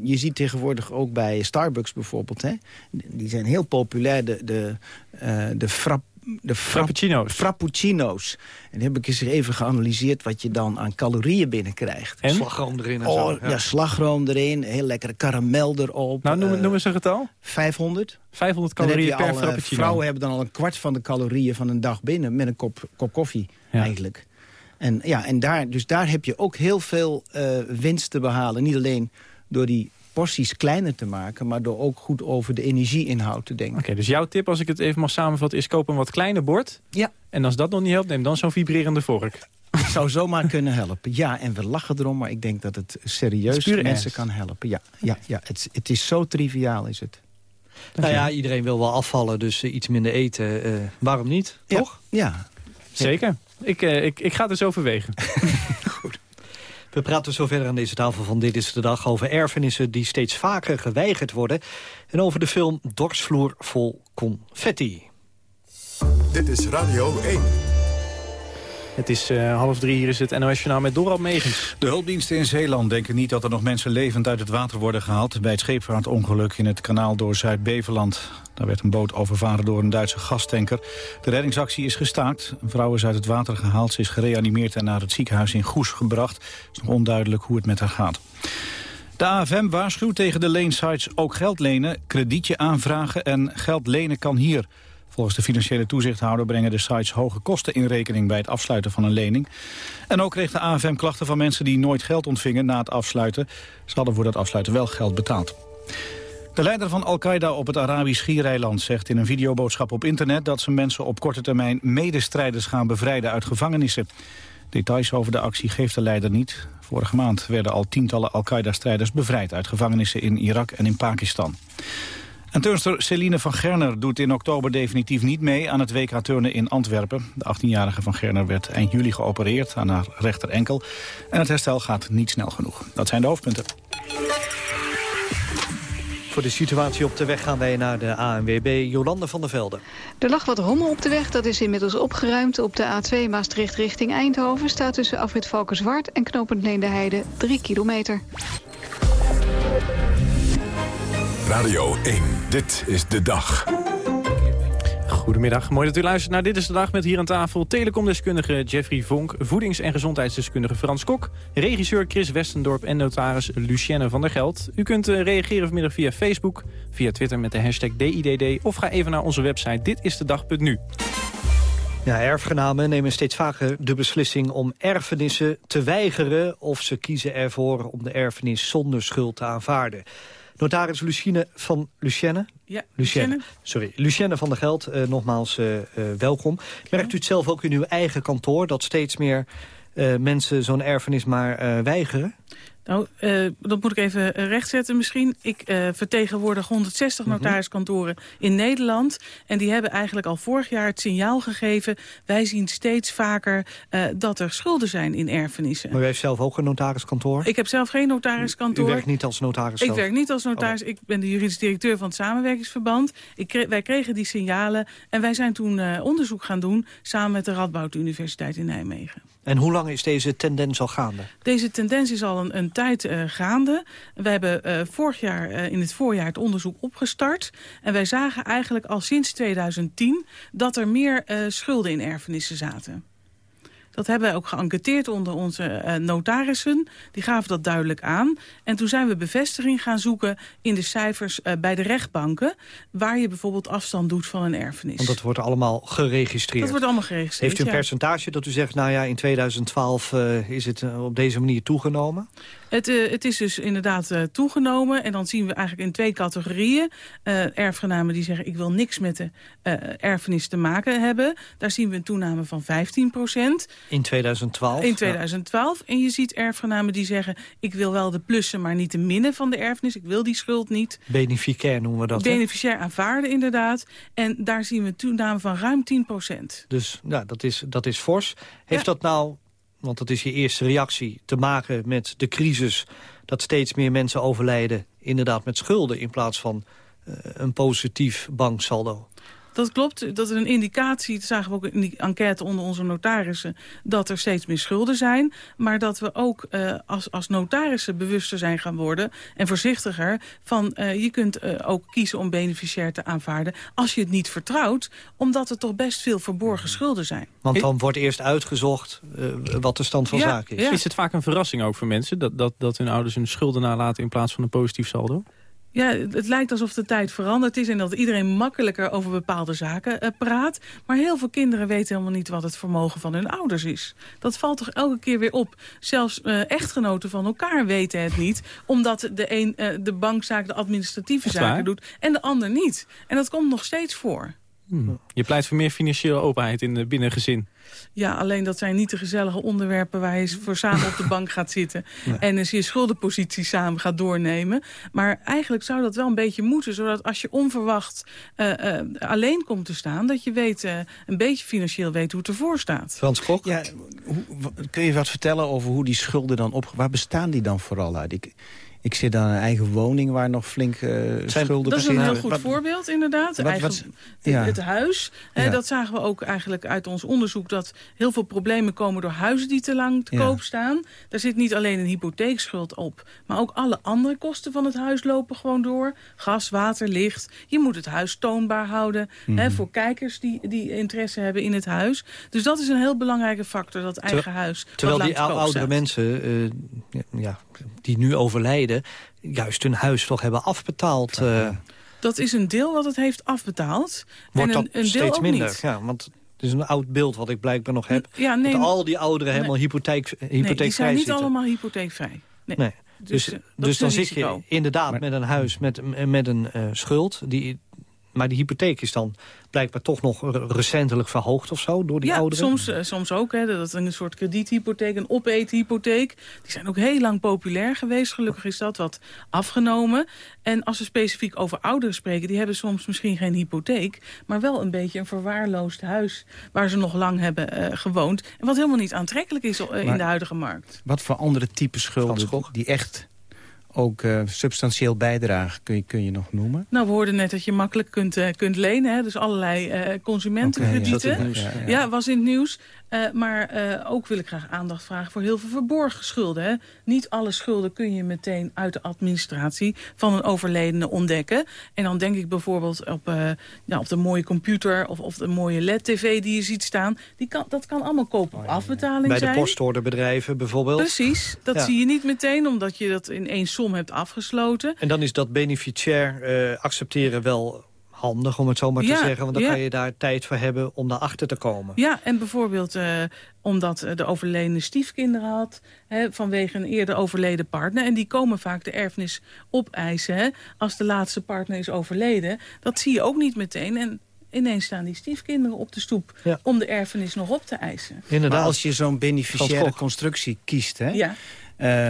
je ziet tegenwoordig ook bij Starbucks bijvoorbeeld... Hè, die zijn heel populair, de, de, eh, de frap de frappuccino's. frappuccino's. En dan heb ik eens even geanalyseerd wat je dan aan calorieën binnenkrijgt. En? Slagroom erin en oh, zo, Ja. ja. slagroom erin, heel lekkere karamel erop. Nou, noem, eh, noem eens een getal. 500. 500 Dan heb calorieën per al, eh, frappuccino. Vrouwen hebben dan al een kwart van de calorieën van een dag binnen... met een kop, kop koffie, eigenlijk. En, ja, en daar, dus daar heb je ook heel veel eh, winst te behalen. Niet alleen door die porties kleiner te maken... maar door ook goed over de energieinhoud te denken. Oké, dus jouw tip, als ik het even mag samenvatten, is koop een wat kleiner bord. Ja. En als dat nog niet helpt, neem dan zo'n vibrerende vork. Het zou zomaar kunnen helpen. Ja, en we lachen erom, maar ik denk dat het serieus mensen ernst. kan helpen. Ja, ja, ja het, het is zo triviaal, is het. Nou ja, iedereen wil wel afvallen, dus eh, iets minder eten. eh, waarom niet, toch? Ja. Zeker. Ik, eh, ik, ik ga het eens overwegen. We praten zo verder aan deze tafel van Dit is de Dag... over erfenissen die steeds vaker geweigerd worden... en over de film Dorsvloer vol confetti. Dit is Radio 1. Het is eh, half drie, hier is het NOS Journaal met Dorald Megens. De hulpdiensten in Zeeland denken niet dat er nog mensen levend uit het water worden gehaald... bij het scheepvaartongeluk in het kanaal door Zuid-Beveland. Daar werd een boot overvaren door een Duitse gastanker. De reddingsactie is gestaakt. Een vrouw is uit het water gehaald. Ze is gereanimeerd en naar het ziekenhuis in Goes gebracht. Het is nog onduidelijk hoe het met haar gaat. De AFM waarschuwt tegen de leensites ook geld lenen, kredietje aanvragen en geld lenen kan hier. Volgens de financiële toezichthouder brengen de sites hoge kosten in rekening bij het afsluiten van een lening. En ook kreeg de AFM klachten van mensen die nooit geld ontvingen na het afsluiten. Ze hadden voor dat afsluiten wel geld betaald. De leider van Al-Qaeda op het Arabisch Schiereiland zegt in een videoboodschap op internet dat ze mensen op korte termijn medestrijders gaan bevrijden uit gevangenissen. Details over de actie geeft de leider niet. Vorige maand werden al tientallen Al-Qaeda-strijders bevrijd uit gevangenissen in Irak en in Pakistan. En turnster Celine van Gerner doet in oktober definitief niet mee aan het WK turnen in Antwerpen. De 18-jarige van Gerner werd eind juli geopereerd aan haar rechter enkel. En het herstel gaat niet snel genoeg. Dat zijn de hoofdpunten. Voor de situatie op de weg gaan wij naar de ANWB Jolande van der Velde. Er lag wat rommel op de weg, dat is inmiddels opgeruimd. Op de A2 Maastricht richting Eindhoven staat tussen afrit Valkenswaard en knooppunt Leendeheide 3 kilometer. Radio 1, dit is de dag. Goedemiddag, mooi dat u luistert naar Dit is de Dag met hier aan tafel... telecomdeskundige Jeffrey Vonk, voedings- en gezondheidsdeskundige Frans Kok... regisseur Chris Westendorp en notaris Lucienne van der Geld. U kunt eh, reageren vanmiddag via Facebook, via Twitter met de hashtag DIDD... of ga even naar onze website ditistedag.nu. Ja, erfgenamen nemen steeds vaker de beslissing om erfenissen te weigeren... of ze kiezen ervoor om de erfenis zonder schuld te aanvaarden. Notaris Lucienne van Lucienne? Ja, Lucienne. Lucienne. Sorry, Lucienne van der Geld, eh, nogmaals eh, eh, welkom. Merkt u het zelf ook in uw eigen kantoor... dat steeds meer mensen zo'n erfenis maar weigeren? Nou, eh, dat moet ik even rechtzetten misschien. Ik eh, vertegenwoordig 160 Mhm. notariskantoren in Nederland. En die hebben eigenlijk al vorig jaar het signaal gegeven... wij zien steeds vaker eh, dat er schulden zijn in erfenissen. Maar u heeft zelf ook een notariskantoor? Ik heb zelf geen notariskantoor. U werkt niet als notaris Ik werk niet als notaris. Ik ben de juridisch directeur van het samenwerkingsverband. Ik wij kregen die signalen en wij zijn toen onderzoek gaan doen... samen met de Radboud Universiteit in Nijmegen. En hoe lang is deze tendens al gaande? Deze tendens is al een, een tijd eh, gaande. We hebben eh, vorig jaar eh, in het voorjaar het onderzoek opgestart. En wij zagen eigenlijk al sinds 2010 dat er meer schulden in erfenissen zaten. Dat hebben wij ook geënquêteerd onder onze eh, notarissen. Die gaven dat duidelijk aan. En toen zijn we bevestiging gaan zoeken in de cijfers eh, bij de rechtbanken... waar je bijvoorbeeld afstand doet van een erfenis. Want dat wordt allemaal geregistreerd. Dat wordt allemaal geregistreerd, Heeft u een ja. percentage dat u zegt, nou ja, in 2012 eh, is het op deze manier toegenomen? Het, uh, het is dus inderdaad uh, toegenomen. En dan zien we eigenlijk in twee categorieën. Uh, erfgenamen die zeggen ik wil niks met de erfenis te maken hebben. Daar zien we een toename van 15 procent. In 2012? In 2012. Ja. En je ziet erfgenamen die zeggen ik wil wel de plussen maar niet de minnen van de erfenis. Ik wil die schuld niet. Beneficiair noemen we dat. Beneficiair aanvaarden inderdaad. En daar zien we een toename van ruim 10 procent. Dus ja, dat, is, dat is fors. Heeft ja. dat nou want dat is je eerste reactie, te maken met de crisis... dat steeds meer mensen overlijden inderdaad met schulden... in plaats van uh, een positief banksaldo. Dat klopt. Dat is een indicatie, dat zagen we ook in die enquête onder onze notarissen... dat er steeds meer schulden zijn. Maar dat we ook uh, als, als notarissen bewuster zijn gaan worden... en voorzichtiger van uh, je kunt uh, ook kiezen om beneficiair te aanvaarden... als je het niet vertrouwt, omdat er toch best veel verborgen schulden zijn. Want dan wordt eerst uitgezocht wat de stand van ja, zaken is. Ja. Is het vaak een verrassing ook voor mensen... dat, dat, dat hun ouders hun schulden nalaten in plaats van een positief saldo? Ja, het lijkt alsof de tijd veranderd is... en dat iedereen makkelijker over bepaalde zaken uh, praat. Maar heel veel kinderen weten helemaal niet wat het vermogen van hun ouders is. Dat valt toch elke keer weer op. Zelfs uh, echtgenoten van elkaar weten het niet... omdat de een uh, de bankzaak, de administratieve zaken doet... en de ander niet. En dat komt nog steeds voor. Hmm. Je pleit voor meer financiële openheid in binnen een gezin. Ja, alleen dat zijn niet de gezellige onderwerpen... waar je voor samen op de bank gaat zitten... Nee. en eens je schuldenpositie samen gaat doornemen. Maar eigenlijk zou dat wel een beetje moeten... zodat als je onverwacht uh, uh, alleen komt te staan... dat je weet, uh, een beetje financieel weet hoe het ervoor staat. Frans Kok? Ja, hoe, kun je wat vertellen over hoe die schulden dan op... waar bestaan die dan vooral uit? Ik, ik zit aan een eigen woning waar nog flink uh, schulden Dat is een heel goed wat, voorbeeld inderdaad. Wat, eigen, wat, ja. Het huis. Ja. Eh, dat zagen we ook eigenlijk uit ons onderzoek. Dat heel veel problemen komen door huizen die te lang te Ja. koop staan. Daar zit niet alleen een hypotheekschuld op. Maar ook alle andere kosten van het huis lopen gewoon door. Gas, water, licht. Je moet het huis toonbaar houden. Mhm. Hè, voor kijkers die, die interesse hebben in het huis. Dus dat is een heel belangrijke factor. Dat eigen huis. Terwijl die oudere staat. mensen uh, ja, die nu overlijden... juist hun huis toch hebben afbetaald. Uh, Dat is een deel wat het heeft afbetaald. wordt en een, dat een deel steeds ook minder. niet. Ja, want het is een oud beeld wat ik blijkbaar nog heb. Ja, nee, dat al die ouderen helemaal hypotheek, hypotheekvrij nee, die zijn niet zitten. allemaal hypotheekvrij. Nee. Nee. Dus, Dus, dus, eh, dat is dan zit je inderdaad met een huis met, met een uh, schuld. Die, maar die hypotheek is dan blijkbaar toch nog recentelijk verhoogd of zo door die ja, ouderen? soms, uh, soms ook. Hè, dat een soort krediethypotheek, een opeethypotheek. Die zijn ook heel lang populair geweest. Gelukkig is dat wat afgenomen. En als we specifiek over ouderen spreken... die hebben soms misschien geen hypotheek... maar wel een beetje een verwaarloosd huis... waar ze nog lang hebben uh, gewoond. En wat helemaal niet aantrekkelijk is uh, in de huidige markt. Wat voor andere type schulden die echt ook uh, substantieel bijdragen, kun je, kun je nog noemen? Nou, we hoorden net dat je makkelijk kunt, uh, kunt lenen. Hè? Dus allerlei uh, consumentenkredieten. Okay, ja. Ja, ja, was in het nieuws. Uh, maar uh, ook wil ik graag aandacht vragen voor heel veel verborgen schulden. Hè? Niet alle schulden kun je meteen uit de administratie van een overledene ontdekken. En dan denk ik bijvoorbeeld op, uh, ja, op de mooie computer of, of de mooie LED-tv die je ziet staan. Die kan, dat kan allemaal koop op afbetaling Bij zijn. de postorderbedrijven bijvoorbeeld. Precies, dat ja. zie je niet meteen omdat je dat in één som hebt afgesloten. En dan is dat beneficiair accepteren wel handig, om het zo maar ja, te zeggen. Want dan ja. kan je daar tijd voor hebben om daarachter te komen. Ja, en bijvoorbeeld uh, omdat de overledene stiefkinderen had... Hè, vanwege een eerder overleden partner. En die komen vaak de erfenis opeisen hè, als de laatste partner is overleden. Dat zie je ook niet meteen. En ineens staan die stiefkinderen op de stoep... Ja. om de erfenis nog op te eisen. Inderdaad. Maar als je zo'n beneficiaire constructie kiest... Hè, ja.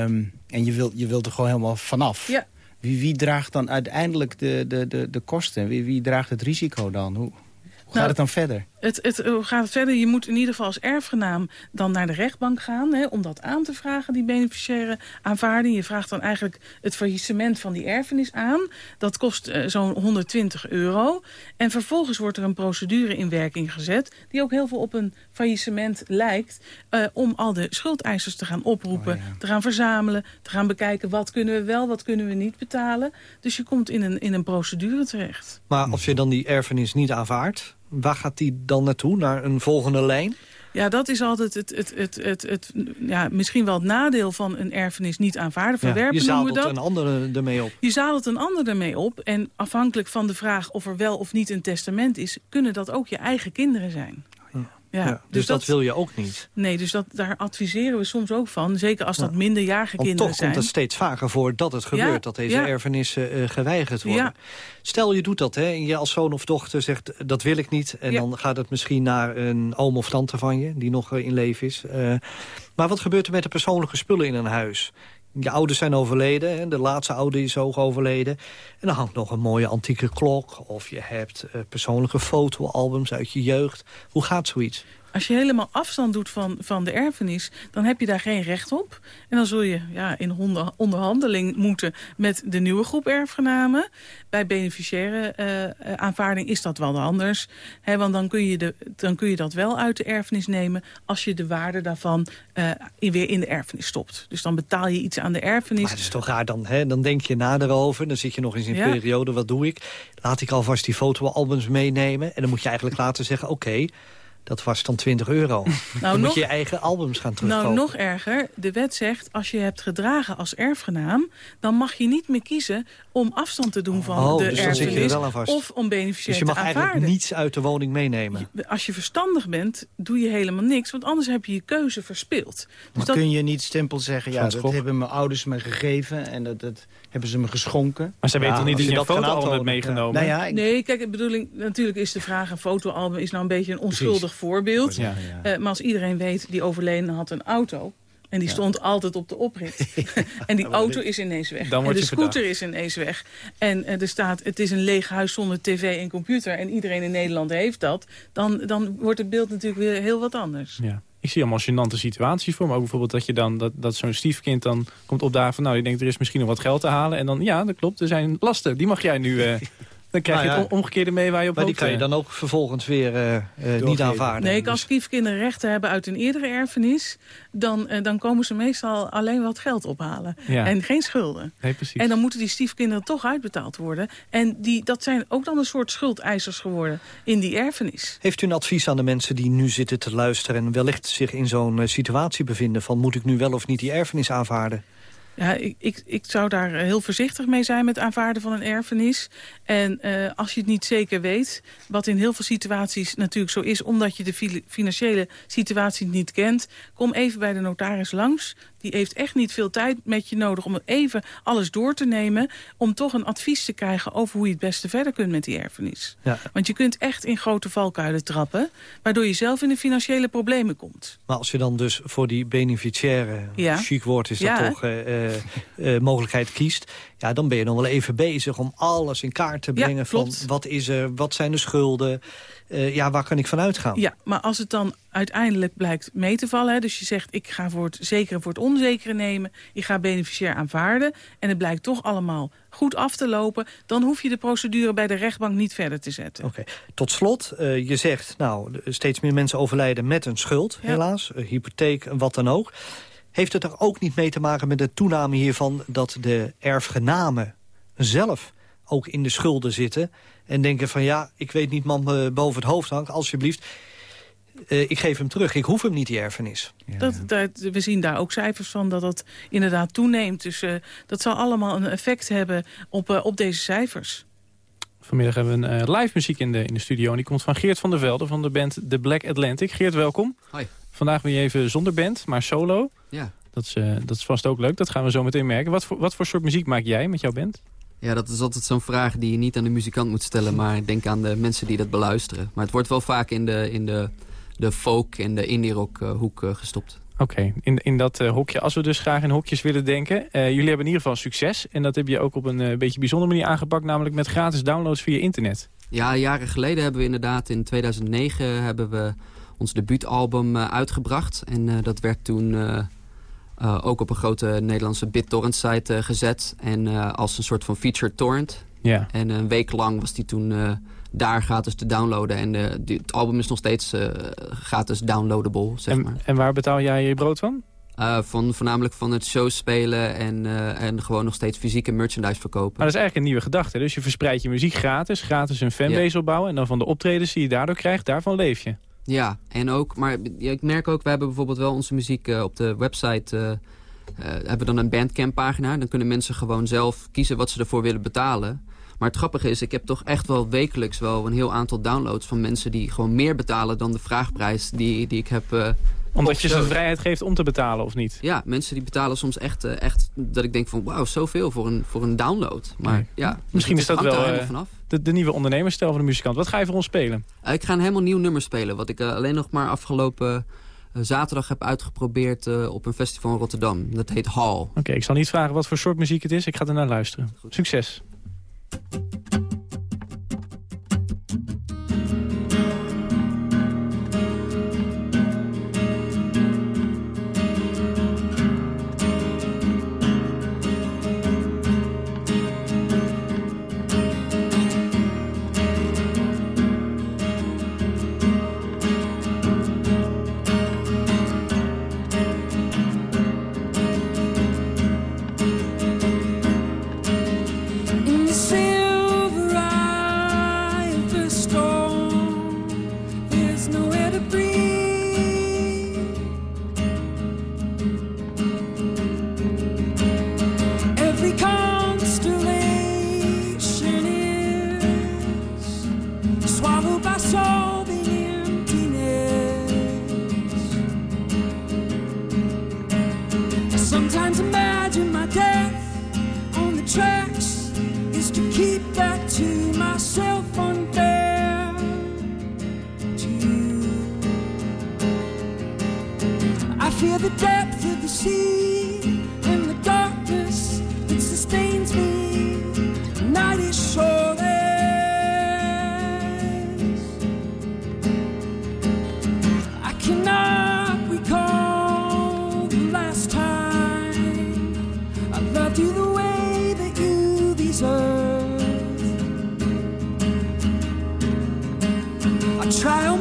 um, en je wilt, je wilt er gewoon helemaal vanaf... Ja. Wie, wie, draagt dan uiteindelijk de, de, de, de kosten? Wie, wie draagt het risico dan? Hoe, hoe nou, gaat het dan verder? Het, het, hoe gaat het verder? Je moet in ieder geval als erfgenaam dan naar de rechtbank gaan... Hè, om dat aan te vragen, die beneficiaire aanvaarding. Je vraagt dan eigenlijk het faillissement van die erfenis aan. Dat kost uh, zo'n 120 euro. En vervolgens wordt er een procedure in werking gezet... die ook heel veel op een faillissement lijkt... Uh, om al de schuldeisers te gaan oproepen, oh, ja. te gaan verzamelen... te gaan bekijken wat kunnen we wel, wat kunnen we niet betalen. Dus je komt in een, in een procedure terecht. Maar als je dan die erfenis niet aanvaardt... waar gaat die dan naartoe? Naar een volgende lijn? Ja, dat is altijd het, het, het, het, het, ja, misschien wel het nadeel van een erfenis niet aanvaarden. Verwerpen ja, je dat. een andere ermee op. Je zadelt een ander ermee op. En afhankelijk van de vraag of er wel of niet een testament is... kunnen dat ook je eigen kinderen zijn. Ja. Dus, dus dat, wil je ook niet. Nee, dus dat, daar adviseren we soms ook van. Zeker als dat minderjarige kinderen toch zijn. komt het steeds vaker voor dat het gebeurt. dat deze erfenissen uh, geweigerd worden. Stel je doet dat hè, en je als zoon of dochter zegt dat wil ik niet. En dan gaat het misschien naar een oom of tante van je die nog in leven is. Uh, maar wat gebeurt er met de persoonlijke spullen in een huis? Je ouders zijn overleden, hè? de laatste ouder is ook overleden. En dan hangt nog een mooie antieke klok. Of je hebt uh, persoonlijke fotoalbums uit je jeugd. Hoe gaat zoiets? Als je helemaal afstand doet van, van de erfenis, dan heb je daar geen recht op. En dan zul je ja, in onderhandeling moeten met de nieuwe groep erfgenamen. Bij beneficiaire uh, aanvaarding is dat wel anders. He, want dan kun, je de, dan kun je dat wel uit de erfenis nemen... als je de waarde daarvan uh, in, weer in de erfenis stopt. Dus dan betaal je iets aan de erfenis. Maar het is toch raar, dan, hè? dan denk je na erover. Dan zit je nog eens in een ja. periode, wat doe ik? Laat ik alvast die fotoalbums meenemen. En dan moet je eigenlijk later zeggen, oké... Okay, dat was dan 20 euro. Nou, dan moet je je eigen albums gaan terugkopen. Nou, nog erger. De wet zegt, als je hebt gedragen als erfgenaam... dan mag je niet meer kiezen om afstand te doen van oh, de dus erfenis... of om beneficiair Dus je mag te eigenlijk niets uit de woning meenemen? Als je verstandig bent, doe je helemaal niks. Want anders heb je je keuze verspeeld. Dus maar dat... kun je niet stempel zeggen... ja, dat hebben mijn ouders me gegeven en dat, dat hebben ze me geschonken. Maar ze ja, weten toch niet dat je een fotoalbum hebt meegenomen? Nou ja, ik... Nee, kijk, de bedoeling, natuurlijk is de vraag... een fotoalbum is nou een beetje een onschuldig Voorbeeld... Ja. Uh, maar als iedereen weet, die overleden had een auto... En die stond altijd op de oprit. en die auto is ineens weg. Dan en de scooter verdacht. is ineens weg. En uh, er staat, het is een leeg huis zonder tv en computer... en iedereen in Nederland heeft dat... dan, dan wordt het beeld natuurlijk weer heel wat anders. Ja. Ik zie allemaal gênante situaties voor me. Ook bijvoorbeeld dat, je dan, dat, dat zo'n stiefkind dan komt opdagen van... nou, je denkt er is misschien nog wat geld te halen. En dan, ja, dat klopt, er zijn lasten. Die mag jij nu... Uh, Dan krijg je nou ja. het omgekeerde mee waar je op Maar die kan je dan ook vervolgens weer uh, uh, niet aanvaarden. Nee, als stiefkinderen rechten hebben uit een eerdere erfenis... dan, uh, dan komen ze meestal alleen wat geld ophalen. Ja. En geen schulden. Nee, precies. En dan moeten die stiefkinderen toch uitbetaald worden. En die, dat zijn ook dan een soort schuldeisers geworden in die erfenis. Heeft u een advies aan de mensen die nu zitten te luisteren... en wellicht zich in zo'n situatie bevinden... van moet ik nu wel of niet die erfenis aanvaarden? Ja, ik, ik, ik zou daar heel voorzichtig mee zijn met aanvaarden van een erfenis. En uh, als je het niet zeker weet, wat in heel veel situaties natuurlijk zo is... omdat je de financiële situatie niet kent... kom even bij de notaris langs. Die heeft echt niet veel tijd met je nodig om even alles door te nemen... om toch een advies te krijgen over hoe je het beste verder kunt met die erfenis. Ja. Want je kunt echt in grote valkuilen trappen... waardoor je zelf in de financiële problemen komt. Maar als je dan dus voor die beneficiaire, ja. chic woord is dat ja. toch... Uh, uh, mogelijkheid kiest... ja, dan ben je nog wel even bezig om alles in kaart te brengen... Ja, van wat is er, wat zijn de schulden... Uh, ja, waar kan ik van uitgaan? Ja, maar als het dan uiteindelijk blijkt mee te vallen... Hè, dus je zegt, ik ga voor het zekere voor het onzekere nemen... ik ga beneficiair aanvaarden... en het blijkt toch allemaal goed af te lopen... dan hoef je de procedure bij de rechtbank niet verder te zetten. Oké. Okay. Tot slot, uh, je zegt, nou, steeds meer mensen overlijden met een schuld, ja. helaas. Uh, hypotheek, wat dan ook. Heeft het er ook niet mee te maken met de toename hiervan... dat de erfgenamen zelf ook in de schulden zitten... en denken van ja, ik weet niet man uh, boven het hoofd hangt, alsjeblieft... Uh, ik geef hem terug, ik hoef hem niet, die erfenis. Ja. Dat, dat, we zien daar ook cijfers van dat dat inderdaad toeneemt. Dus uh, dat zal allemaal een effect hebben op, op deze cijfers. Vanmiddag hebben we een live muziek in de, in de studio... en die komt van Geert van der Velde van de band The Black Atlantic. Geert, welkom. Hoi. Vandaag je even zonder band, maar solo. Ja. Dat is, uh, dat is vast ook leuk, dat gaan we zo meteen merken. Wat voor, wat voor soort muziek maak jij met jouw band? Ja, dat is altijd zo'n vraag die je niet aan de muzikant moet stellen... maar denk aan de mensen die dat beluisteren. Maar het wordt wel vaak in de, in de, de folk- en de indie-rock uh, hoek uh, gestopt. Oké, okay. in, in dat uh, hokje. Als we dus graag in hokjes willen denken. Uh, jullie hebben in ieder geval succes. En dat heb je ook op een uh, beetje bijzondere manier aangepakt. Namelijk met gratis downloads via internet. Ja, jaren geleden hebben we inderdaad in 2009 hebben we ons debuutalbum uitgebracht. En dat werd toen uh, ook op een grote Nederlandse BitTorrent site uh, gezet. En uh, als een soort van featured torrent. En een week lang was die toen daar gratis te downloaden. En die, het album is nog steeds gratis downloadable, zeg en, maar. En waar betaal jij je brood van? van, voornamelijk van het shows spelen en, en gewoon nog steeds fysieke merchandise verkopen. Maar dat is eigenlijk een nieuwe gedachte. Dus je verspreidt je muziek gratis, gratis een fanbase yeah. opbouwen... en dan van de optredens die je daardoor krijgt, daarvan leef je. Ja, en ook, maar ik merk ook, we hebben bijvoorbeeld wel onze muziek uh, op de website, uh, uh, hebben dan een Bandcamp pagina. Dan kunnen mensen gewoon zelf kiezen wat ze ervoor willen betalen. Maar Maar het grappige is, ik heb toch echt wel wekelijks wel een heel aantal downloads... van mensen die gewoon meer betalen dan de vraagprijs die, die ik heb... Omdat je ze de vrijheid geeft om te betalen, of niet? Ja, mensen die betalen soms echt, uh, echt dat ik denk van... wauw, zoveel voor een, voor een download. Maar nee. ja, Misschien is dat wel uh, de, de, nieuwe ondernemersstijl van de muzikant. Wat ga je voor ons spelen? ik ga een helemaal nieuw nummer spelen. Wat ik alleen nog maar afgelopen zaterdag heb uitgeprobeerd op een festival in Rotterdam. Dat heet Hall. Oké, ik zal niet vragen wat voor soort muziek het is. Ik ga er naar luisteren. Goed. Succes. Heel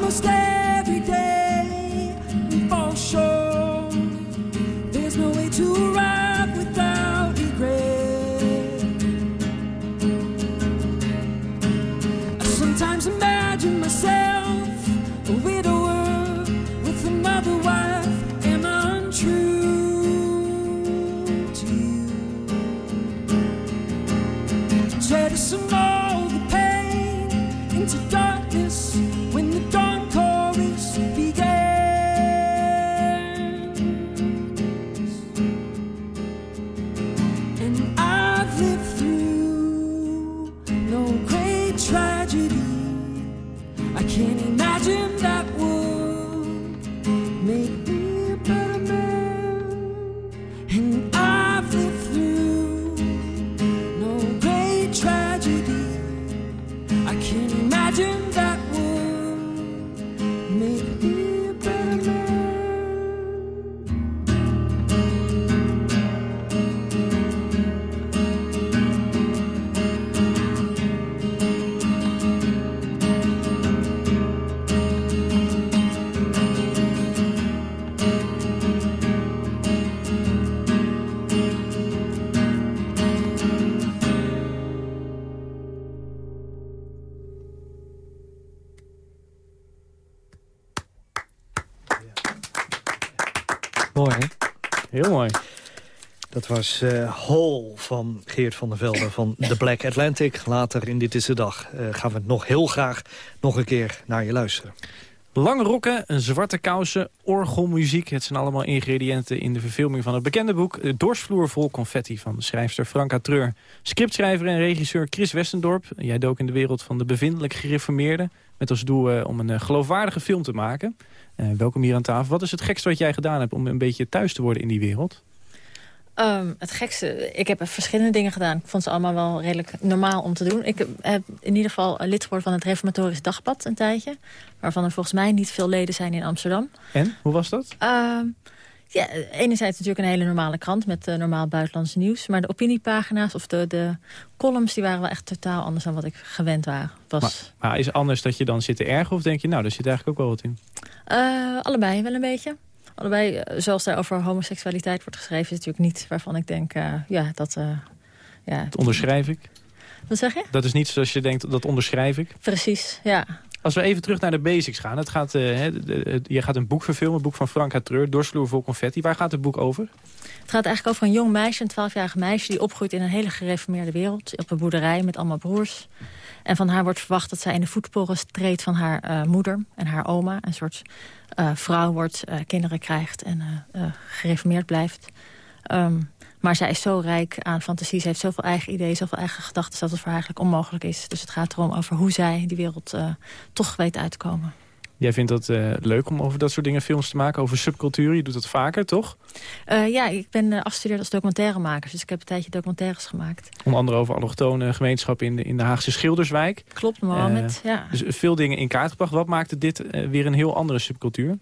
was uh, Hall van Geert van der Velde van The Black Atlantic. Later in Dit is de Dag uh, gaan we nog heel graag nog een keer naar je luisteren. Lange rokken, een zwarte kousen, orgelmuziek. Het zijn allemaal ingrediënten in de verfilming van het bekende boek... Dorsvloer vol confetti van schrijfster Franka Treur. Scriptschrijver en regisseur Chris Westendorp. Jij dook in de wereld van de bevindelijk gereformeerden... met als doel om een geloofwaardige film te maken. welkom hier aan tafel. Wat is het gekste wat jij gedaan hebt om een beetje thuis te worden in die wereld? Um, het gekste, ik heb verschillende dingen gedaan. Ik vond ze allemaal wel redelijk normaal om te doen. Ik heb in ieder geval lid geworden van het Reformatorisch Dagblad een tijdje. Waarvan er volgens mij niet veel leden zijn in Amsterdam. En, hoe was dat? Uh, ja, enerzijds natuurlijk een hele normale krant met uh, normaal buitenlands nieuws. Maar de opiniepagina's of de, de columns die waren wel echt totaal anders dan wat ik gewend was. Maar, maar is anders dat je dan zit te ergen of denk je, nou, daar zit eigenlijk ook wel wat in? Uh, allebei wel een beetje. Allebei, eh, zoals daar over homoseksualiteit wordt geschreven... is natuurlijk niet waarvan ik denk, uh, ja, dat... Uh, ja. Dat onderschrijf ik. Wat zeg je? Dat is niet zoals je denkt, dat onderschrijf ik. Precies, ja. Als we even terug naar de basics gaan. Het gaat, uh, je gaat een boek verfilmen, een boek van Frank Hatreur, Dorsvloer vol confetti. Waar gaat het boek over? Het gaat eigenlijk over een jong meisje, een 12-jarige meisje... die opgroeit in een hele gereformeerde wereld. Op een boerderij met allemaal broers. En van haar wordt verwacht dat zij in de voetsporen treedt van haar uh, moeder en haar oma. Een soort uh, vrouw wordt, uh, kinderen krijgt en gereformeerd blijft. Um, maar zij is zo rijk aan fantasie. Ze heeft zoveel eigen ideeën, zoveel eigen gedachten... dat het voor haar eigenlijk onmogelijk is. Dus het gaat erom over hoe zij die wereld toch weet uit te komen. Jij vindt het uh, leuk om over dat soort dingen films te maken, over subcultuur. Je doet dat vaker, toch? Uh, ja, ik ben uh, afgestudeerd als documentairemaker. Dus ik heb een tijdje documentaires gemaakt. Onder andere over allochtone gemeenschappen in de, in de Haagse Schilderswijk. Klopt, Mohammed, ja. Dus veel dingen in kaart gebracht. Wat maakte dit weer een heel andere subcultuur?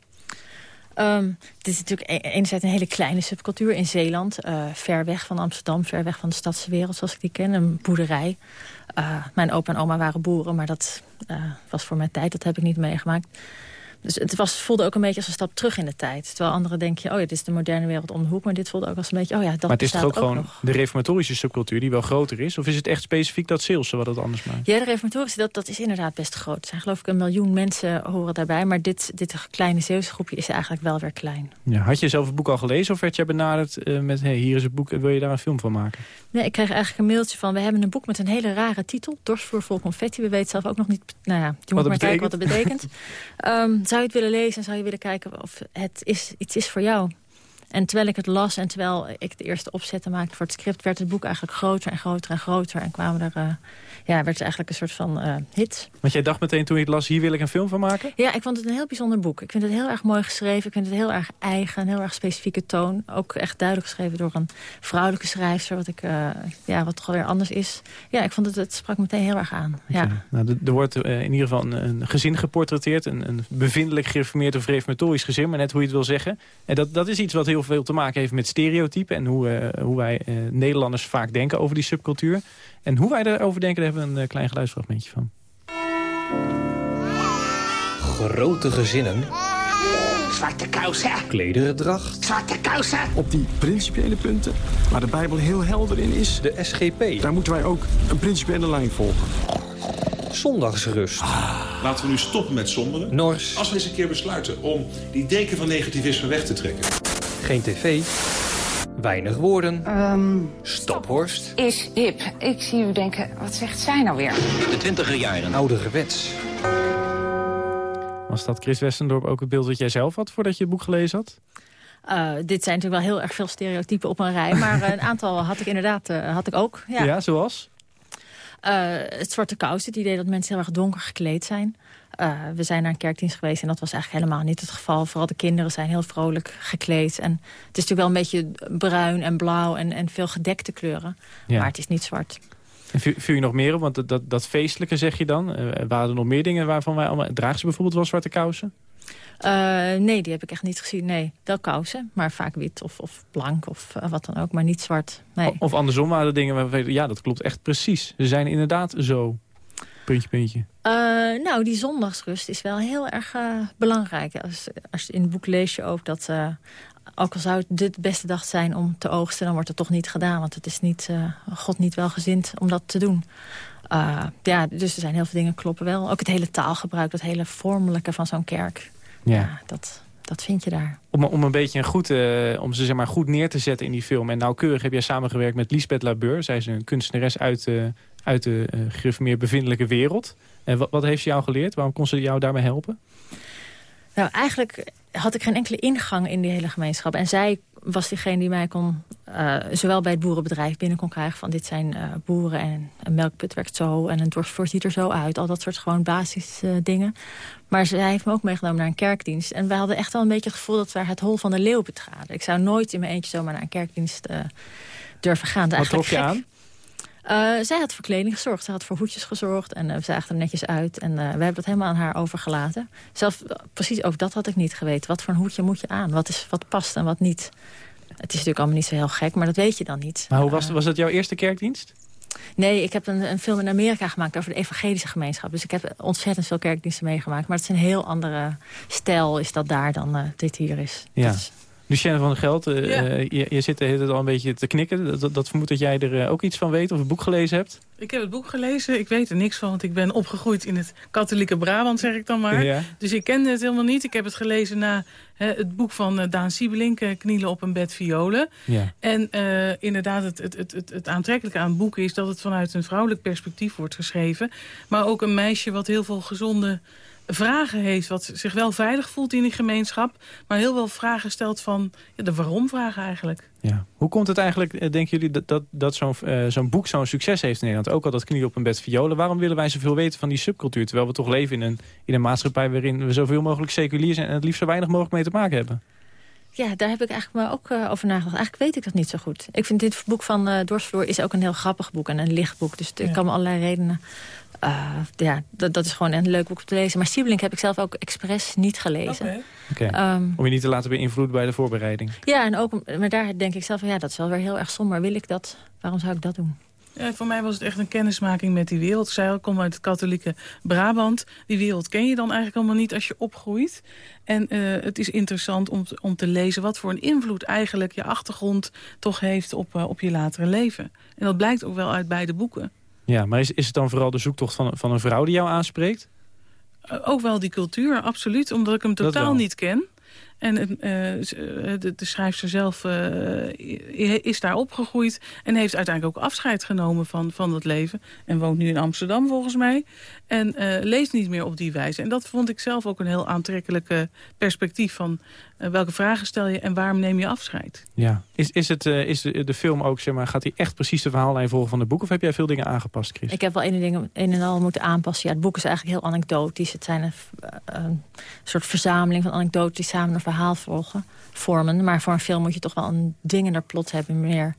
Um, het is natuurlijk e-, enerzijds een hele kleine subcultuur in Zeeland. ver weg van Amsterdam, ver weg van de stadse wereld zoals ik die ken. Een boerderij. mijn opa en oma waren boeren, maar dat was voor mijn tijd. Dat heb ik niet meegemaakt. Dus het was, voelde ook een beetje als een stap terug in de tijd. Terwijl anderen denken, oh ja, dit is de moderne wereld om de hoek. Maar dit voelde ook als een beetje, oh ja, dat Maar het is toch ook, ook gewoon nog. de reformatorische subcultuur die wel groter is? Of is het echt specifiek dat Zeelse wat het anders maakt? Ja, de reformatorische, dat, dat is inderdaad best groot. Er zijn geloof ik een miljoen mensen horen daarbij. Maar dit, dit kleine Zeeuwse groepje is eigenlijk wel weer klein. Ja, had je zelf het boek al gelezen of werd je benaderd uh, met... Hey, hier is het boek, wil je daar een film van maken? Nee, ik kreeg eigenlijk een mailtje van... we hebben een boek met een hele rare titel. Dorsvloer vol confetti. We weten zelf ook nog niet... Nou ja, je moet maar kijken wat het betekent. um, zou je het willen lezen? zou je willen kijken of het is, iets is voor jou. En terwijl ik het las en terwijl ik de eerste opzetten maakte voor het script... werd het boek eigenlijk groter en groter en groter. En kwamen er, uh, ja, werd het eigenlijk een soort van uh, hit. Want jij dacht meteen toen je het las, hier wil ik een film van maken? Ja, ik vond het een heel bijzonder boek. Ik vind het heel erg mooi geschreven. Ik vind het heel erg eigen, een heel erg specifieke toon. Ook echt duidelijk geschreven door een vrouwelijke schrijfster... wat, ik, uh, ja, wat toch weer anders is. Ja, ik vond het, het sprak meteen heel erg aan. Okay. Ja. Nou, er wordt in ieder geval een, een gezin geportretteerd. Een, een bevindelijk gereformeerd of reformatorisch gezin. Maar net hoe je het wil zeggen. En dat, dat is iets wat heel veel te maken heeft met stereotypen... en hoe, uh, hoe wij uh, Nederlanders vaak denken over die subcultuur. En hoe wij erover denken, daar hebben we een uh, klein geluidsfragmentje van. Grote gezinnen. Zwarte kousen. Klederdracht. Zwarte kousen. Op die principiële punten, waar de Bijbel heel helder in is... De SGP. Daar moeten wij ook een principiële lijn volgen. Zondagsrust. Ah, laten we nu stoppen met somberen. Nors. Als we eens een keer besluiten om die deken van negativisme weg te trekken. Geen tv. Weinig woorden. Um, Stophorst. Is hip. Ik zie u denken, wat zegt zij nou weer? De twintiger jaren. Ouderwets. Was dat Chris Westendorp ook het beeld dat jij zelf had voordat je het boek gelezen had? Uh, dit zijn natuurlijk wel heel erg veel stereotypen op een rij. Maar een aantal had ik inderdaad uh, had ik ook. Ja, ja zoals? Uh, het zwarte kous, het idee dat mensen heel erg donker gekleed zijn. Uh, we zijn naar een kerkdienst geweest en dat was eigenlijk helemaal niet het geval. Vooral de kinderen zijn heel vrolijk gekleed. En het is natuurlijk wel een beetje bruin en blauw en, en veel gedekte kleuren. Ja. Maar het is niet zwart. En viel je nog meer op? Want dat, dat, dat feestelijke zeg je dan. Uh, waren er nog meer dingen waarvan wij allemaal... Dragen ze bijvoorbeeld wel zwarte kousen? Uh, nee, die heb ik echt niet gezien. Nee, wel kousen, maar vaak wit of, of blank of uh, wat dan ook. Maar niet zwart, nee. Of andersom waren er dingen waarvan je... Ja, dat klopt echt precies. Ze zijn inderdaad zo... Puntje, puntje. Uh, nou, die zondagsrust is wel heel erg belangrijk. Als, als je in het boek lees je ook dat... Ook al zou het de beste dag zijn om te oogsten... dan wordt het toch niet gedaan. Want het is niet, God niet welgezind om dat te doen. ja, dus er zijn heel veel dingen kloppen wel. Ook het hele taalgebruik, dat hele vormelijke van zo'n kerk. Ja. ja, dat, dat vind je daar. Om, om een beetje een goed, uh, om ze zeg maar goed neer te zetten in die film. En nauwkeurig heb jij samengewerkt met Lisbeth Labeur. Zij is een kunstenares uit, uh, uit de uh, gereformeerd bevindelijke wereld. En wat, wat heeft ze jou geleerd? Waarom kon ze jou daarmee helpen? Nou, eigenlijk had ik geen enkele ingang in die hele gemeenschap. En zij was diegene die mij kon, uh, zowel bij het boerenbedrijf binnen kon krijgen... van dit zijn uh, boeren en een melkput werkt zo en een dorpsvoort ziet er zo uit. Al dat soort gewoon basis uh, dingen. Maar zij heeft me ook meegenomen naar een kerkdienst. En wij hadden echt wel een beetje het gevoel dat we het hol van de leeuw betraden. Ik zou nooit in mijn eentje zomaar naar een kerkdienst durven gaan. Wat trok je gek. aan? Uh, zij had voor kleding gezorgd. Zij had voor hoedjes gezorgd. En uh, we zagen er netjes uit. En uh, we hebben dat helemaal aan haar overgelaten. Zelf, precies ook dat had ik niet geweten. Wat voor een hoedje moet je aan? Wat, is, wat past en wat niet? Het is natuurlijk allemaal niet zo heel gek, maar dat weet je dan niet. Maar hoe was, was dat jouw eerste kerkdienst? Nee, ik heb een, een, film in Amerika gemaakt over de evangelische gemeenschap. Dus ik heb ontzettend veel kerkdiensten meegemaakt. Maar het is een heel andere stijl is dat daar dan dit hier is. Ja. Dus, Lucienne van der Geld, uh, Ja. je, je zit tijd al een beetje te knikken. Dat, dat, dat vermoedt dat jij er eh, ook iets van weet of een boek gelezen hebt. Ik heb het boek gelezen. Ik weet er niks van, want ik ben opgegroeid in het katholieke Brabant, zeg ik dan maar. Ja. Dus ik kende het helemaal niet. Ik heb het gelezen na het boek van Daan Siebelink, Knielen op een bed violen. Ja. En inderdaad, het, het, het, het, het aantrekkelijke aan het boek is dat het vanuit een vrouwelijk perspectief wordt geschreven. Maar ook een meisje wat heel veel gezonde vragen heeft. Wat zich wel veilig voelt in die gemeenschap. Maar heel veel vragen stelt van ja, de waarom-vragen eigenlijk. Ja. Hoe komt het eigenlijk, eh, denken jullie, dat, dat, dat zo'n eh, zo'n boek zo'n succes heeft in Nederland? Ook al dat knie op een bed violen. Waarom willen wij zoveel weten van die subcultuur? Terwijl we toch leven in een, in een maatschappij waarin we zoveel mogelijk seculier zijn... en het liefst zo weinig mogelijk mee te maken hebben. Ja, daar heb ik eigenlijk maar ook eh, over nagedacht. Eigenlijk weet ik dat niet zo goed. Ik vind dit boek van eh Dorsvloer is ook een heel grappig boek en een lichtboek. Dus ik kan me allerlei redenen... eh, ja, dat, dat is gewoon een leuk boek om te lezen. Maar Siebelink heb ik zelf ook expres niet gelezen. Oké. Ehm, Om je niet te laten beïnvloeden bij de voorbereiding. Ja, en ook, maar daar denk ik zelf van... ja, dat is wel weer heel erg somber. Wil ik dat? Waarom zou ik dat doen? Ja, voor mij was het echt een kennismaking met die wereld. Ik zei al, ik kom uit het katholieke Brabant. Die wereld ken je dan eigenlijk allemaal niet als je opgroeit. En eh, het is interessant om te, om te lezen wat voor een invloed eigenlijk je achtergrond toch heeft op, eh, op je latere leven. En dat blijkt ook wel uit beide boeken. Ja, maar is, is het dan vooral de zoektocht van, van een vrouw die jou aanspreekt? Ook wel die cultuur, absoluut. Omdat ik hem totaal niet ken. En eh, eh, de, de schrijfster zelf eh, is daar opgegroeid... en heeft uiteindelijk ook afscheid genomen van, van dat leven. En woont nu in Amsterdam volgens mij. En eh, leest niet meer op die wijze. En dat vond ik zelf ook een heel aantrekkelijke perspectief... van welke vragen stel je en waarom neem je afscheid. Ja. Is, is, het, eh, is de, de film ook, zeg maar, gaat hij echt precies de verhaallijn volgen van het boek? Of heb jij veel dingen aangepast, Chris? Ik heb wel een, dingen, een en al moeten aanpassen. Ja, het boek is eigenlijk heel anekdotisch. Het zijn een, een soort verzameling van anekdotes... die samen verhaal volgen, vormen. Maar voor een film moet je toch wel een dwingender plot hebben. Meer,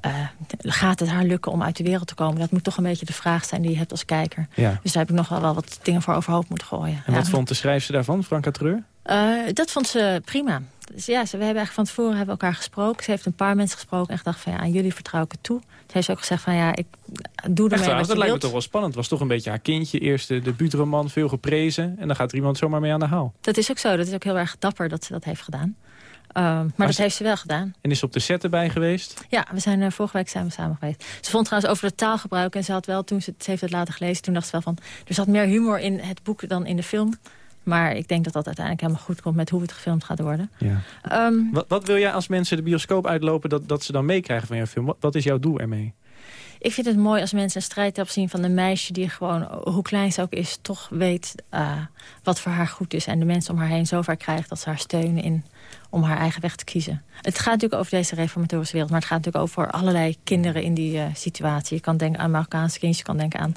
eh, gaat het haar lukken om uit de wereld te komen? Dat moet toch een beetje de vraag zijn die je hebt als kijker. Ja. Dus daar heb ik nog wel, wel wat dingen voor overhoop moeten gooien. En Ja. wat vond de schrijfster daarvan, Franka Treur? Eh, dat vond ze prima. Dus ja, ze, we hebben eigenlijk van tevoren hebben we elkaar gesproken. Ze heeft een paar mensen gesproken en gedacht van ja, aan jullie vertrouw ik het toe. Ze heeft ook gezegd van ja, ik doe ermee Echt waar, wat dat lijkt me toch wel spannend. Het was toch een beetje haar kindje. Eerste debuutroman, veel geprezen. En dan gaat er iemand zomaar mee aan de haal. Dat is ook zo. Dat is ook heel erg dapper dat ze dat heeft gedaan. Ehm, maar, dat ze- heeft ze wel gedaan. En is ze op de set erbij geweest? Ja, we zijn, eh, vorige week zijn we samen geweest. Ze vond trouwens over het taalgebruik. En ze had wel, toen ze, ze heeft het later gelezen, toen dacht ze wel van... er zat meer humor in het boek dan in de film. Maar ik denk dat dat uiteindelijk helemaal goed komt met hoe het gefilmd gaat worden. Ja. Ehm, Wat, wat wil jij als mensen de bioscoop uitlopen... dat, dat ze dan meekrijgen van jouw film? Wat, wat is jouw doel ermee? Ik vind het mooi als mensen een strijd hebben zien van een meisje... die gewoon, hoe klein ze ook is, toch weet eh, wat voor haar goed is. En de mensen om haar heen zover krijgt dat ze haar steunen in om haar eigen weg te kiezen. Het gaat natuurlijk over deze reformatorische wereld... maar het gaat natuurlijk over allerlei kinderen in die eh, situatie. Je kan denken aan Marokkaanse kindjes, je kan denken aan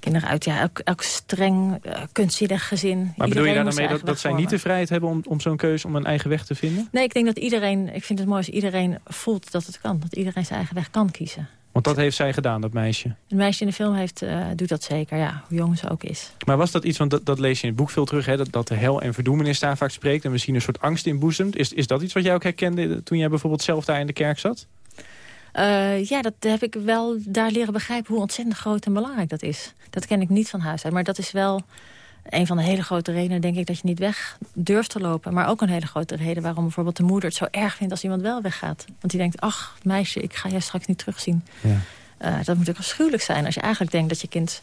kinderen uit ja, elk, elk streng, uh, kunstzinnig gezin. Maar bedoel je daar moet dan mee zijn dat, dat zij niet de vrijheid hebben... om, om zo'n keuze, om een eigen weg te vinden? Nee, ik denk dat iedereen, ik vind het mooi als iedereen voelt dat het kan. Dat iedereen zijn eigen weg kan kiezen. Want dat heeft zij gedaan, dat meisje. Een meisje in de film heeft, uh, doet dat zeker, ja, hoe jong ze ook is. Maar was dat iets, want dat, dat lees je in het boek veel terug... Hè, dat, dat de hel en verdoemenis daar vaak spreekt... en misschien een soort angst inboezemt. Is, is dat iets wat jij ook herkende toen jij bijvoorbeeld zelf daar in de kerk zat? Uh, ja, dat heb ik wel daar leren begrijpen hoe ontzettend groot en belangrijk dat is. Dat ken ik niet van huis uit, maar dat is wel een van de hele grote redenen, denk ik, dat je niet weg durft te lopen. Maar ook een hele grote reden waarom bijvoorbeeld de moeder het zo erg vindt als iemand wel weggaat. Want die denkt, ach, meisje, ik ga jij straks niet terugzien. Ja. Uh, dat moet ook afschuwelijk zijn als je eigenlijk denkt dat je kind...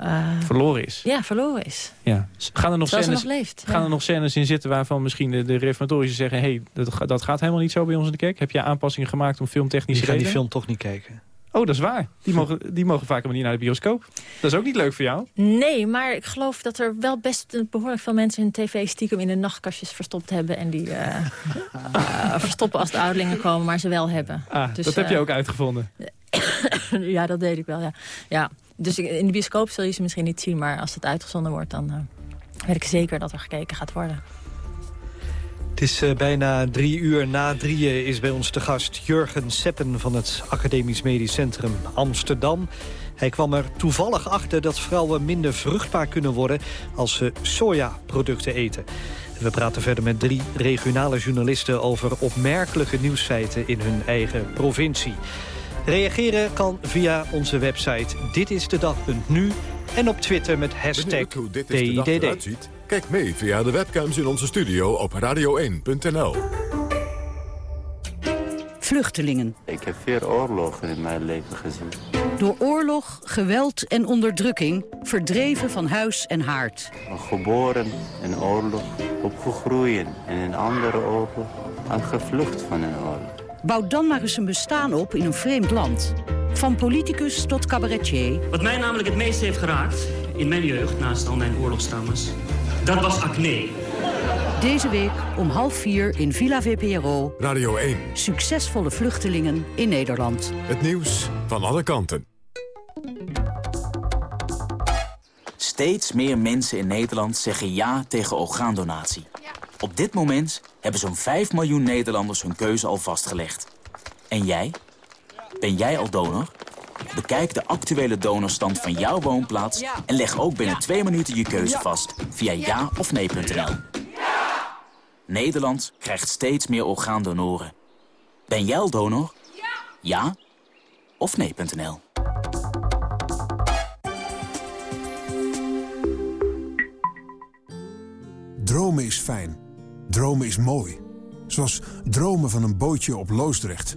Uh, verloren is. Ja, verloren is. Ja. Gaan er nog scènes, nog leeft, gaan ja. er nog scènes in zitten waarvan misschien de, de reformatorische zeggen... hey, dat, dat gaat helemaal niet zo bij ons in de kerk. Heb je aanpassingen gemaakt om filmtechnische Die gaan die redenen? film toch niet kijken. Oh, dat is waar. Die mogen, die mogen vaak helemaal niet naar de bioscoop. Dat is ook niet leuk voor jou. Nee, maar ik geloof dat er wel best behoorlijk veel mensen hun tv stiekem in de nachtkastjes verstopt hebben. En die uh, uh, verstoppen als de ouderlingen komen, maar ze wel hebben. Ah, dus, dat heb uh, je ook uitgevonden. ja, dat deed ik wel, ja. ja. Dus in de bioscoop zul je ze misschien niet zien, maar als het uitgezonden wordt, dan eh, weet ik zeker dat er gekeken gaat worden. Het is uh, bijna drie uur na drieën is bij ons te gast Jurgen Seppen van het Academisch Medisch Centrum Amsterdam. Hij kwam er toevallig achter dat vrouwen minder vruchtbaar kunnen worden als ze sojaproducten eten. We praten verder met drie regionale journalisten over opmerkelijke nieuwsfeiten in hun eigen provincie. Reageren kan via onze website ditistedag.nu en op Twitter met hashtag Kijk mee via de webcams in onze studio op radio1.nl. vluchtelingen. Ik heb veel oorlogen in mijn leven gezien. Door oorlog, geweld en onderdrukking verdreven van huis en haard. Geboren in oorlog, opgegroeid in een andere oorlog en gevlucht van een oorlog. Bouw dan maar eens een bestaan op in een vreemd land. Van politicus tot cabaretier. Wat mij namelijk het meest heeft geraakt in mijn jeugd, naast al mijn oorlogstrauma's, dat was acne. Deze week om half vier in Villa VPRO. Radio 1. Succesvolle vluchtelingen in Nederland. Het nieuws van alle kanten. Steeds meer mensen in Nederland zeggen ja tegen orgaandonatie. Op dit moment hebben zo'n 5 miljoen Nederlanders hun keuze al vastgelegd. En jij? Ben jij al donor? Bekijk de actuele donorstand van jouw woonplaats... en leg ook binnen twee minuten je keuze vast via ja of nee.nl. Nederland krijgt steeds meer orgaandonoren. Ben jij al donor? Ja of nee.nl. Dromen is fijn. Dromen is mooi. Zoals dromen van een bootje op Loosdrecht.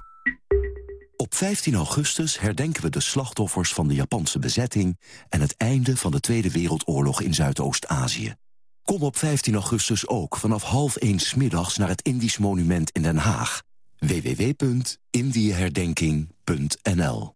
Op 15 augustus herdenken we de slachtoffers van de Japanse bezetting... en het einde van de Tweede Wereldoorlog in Zuidoost-Azië. Kom op 15 augustus ook vanaf half 1 middags naar het Indisch Monument in Den Haag. www.indieherdenking.nl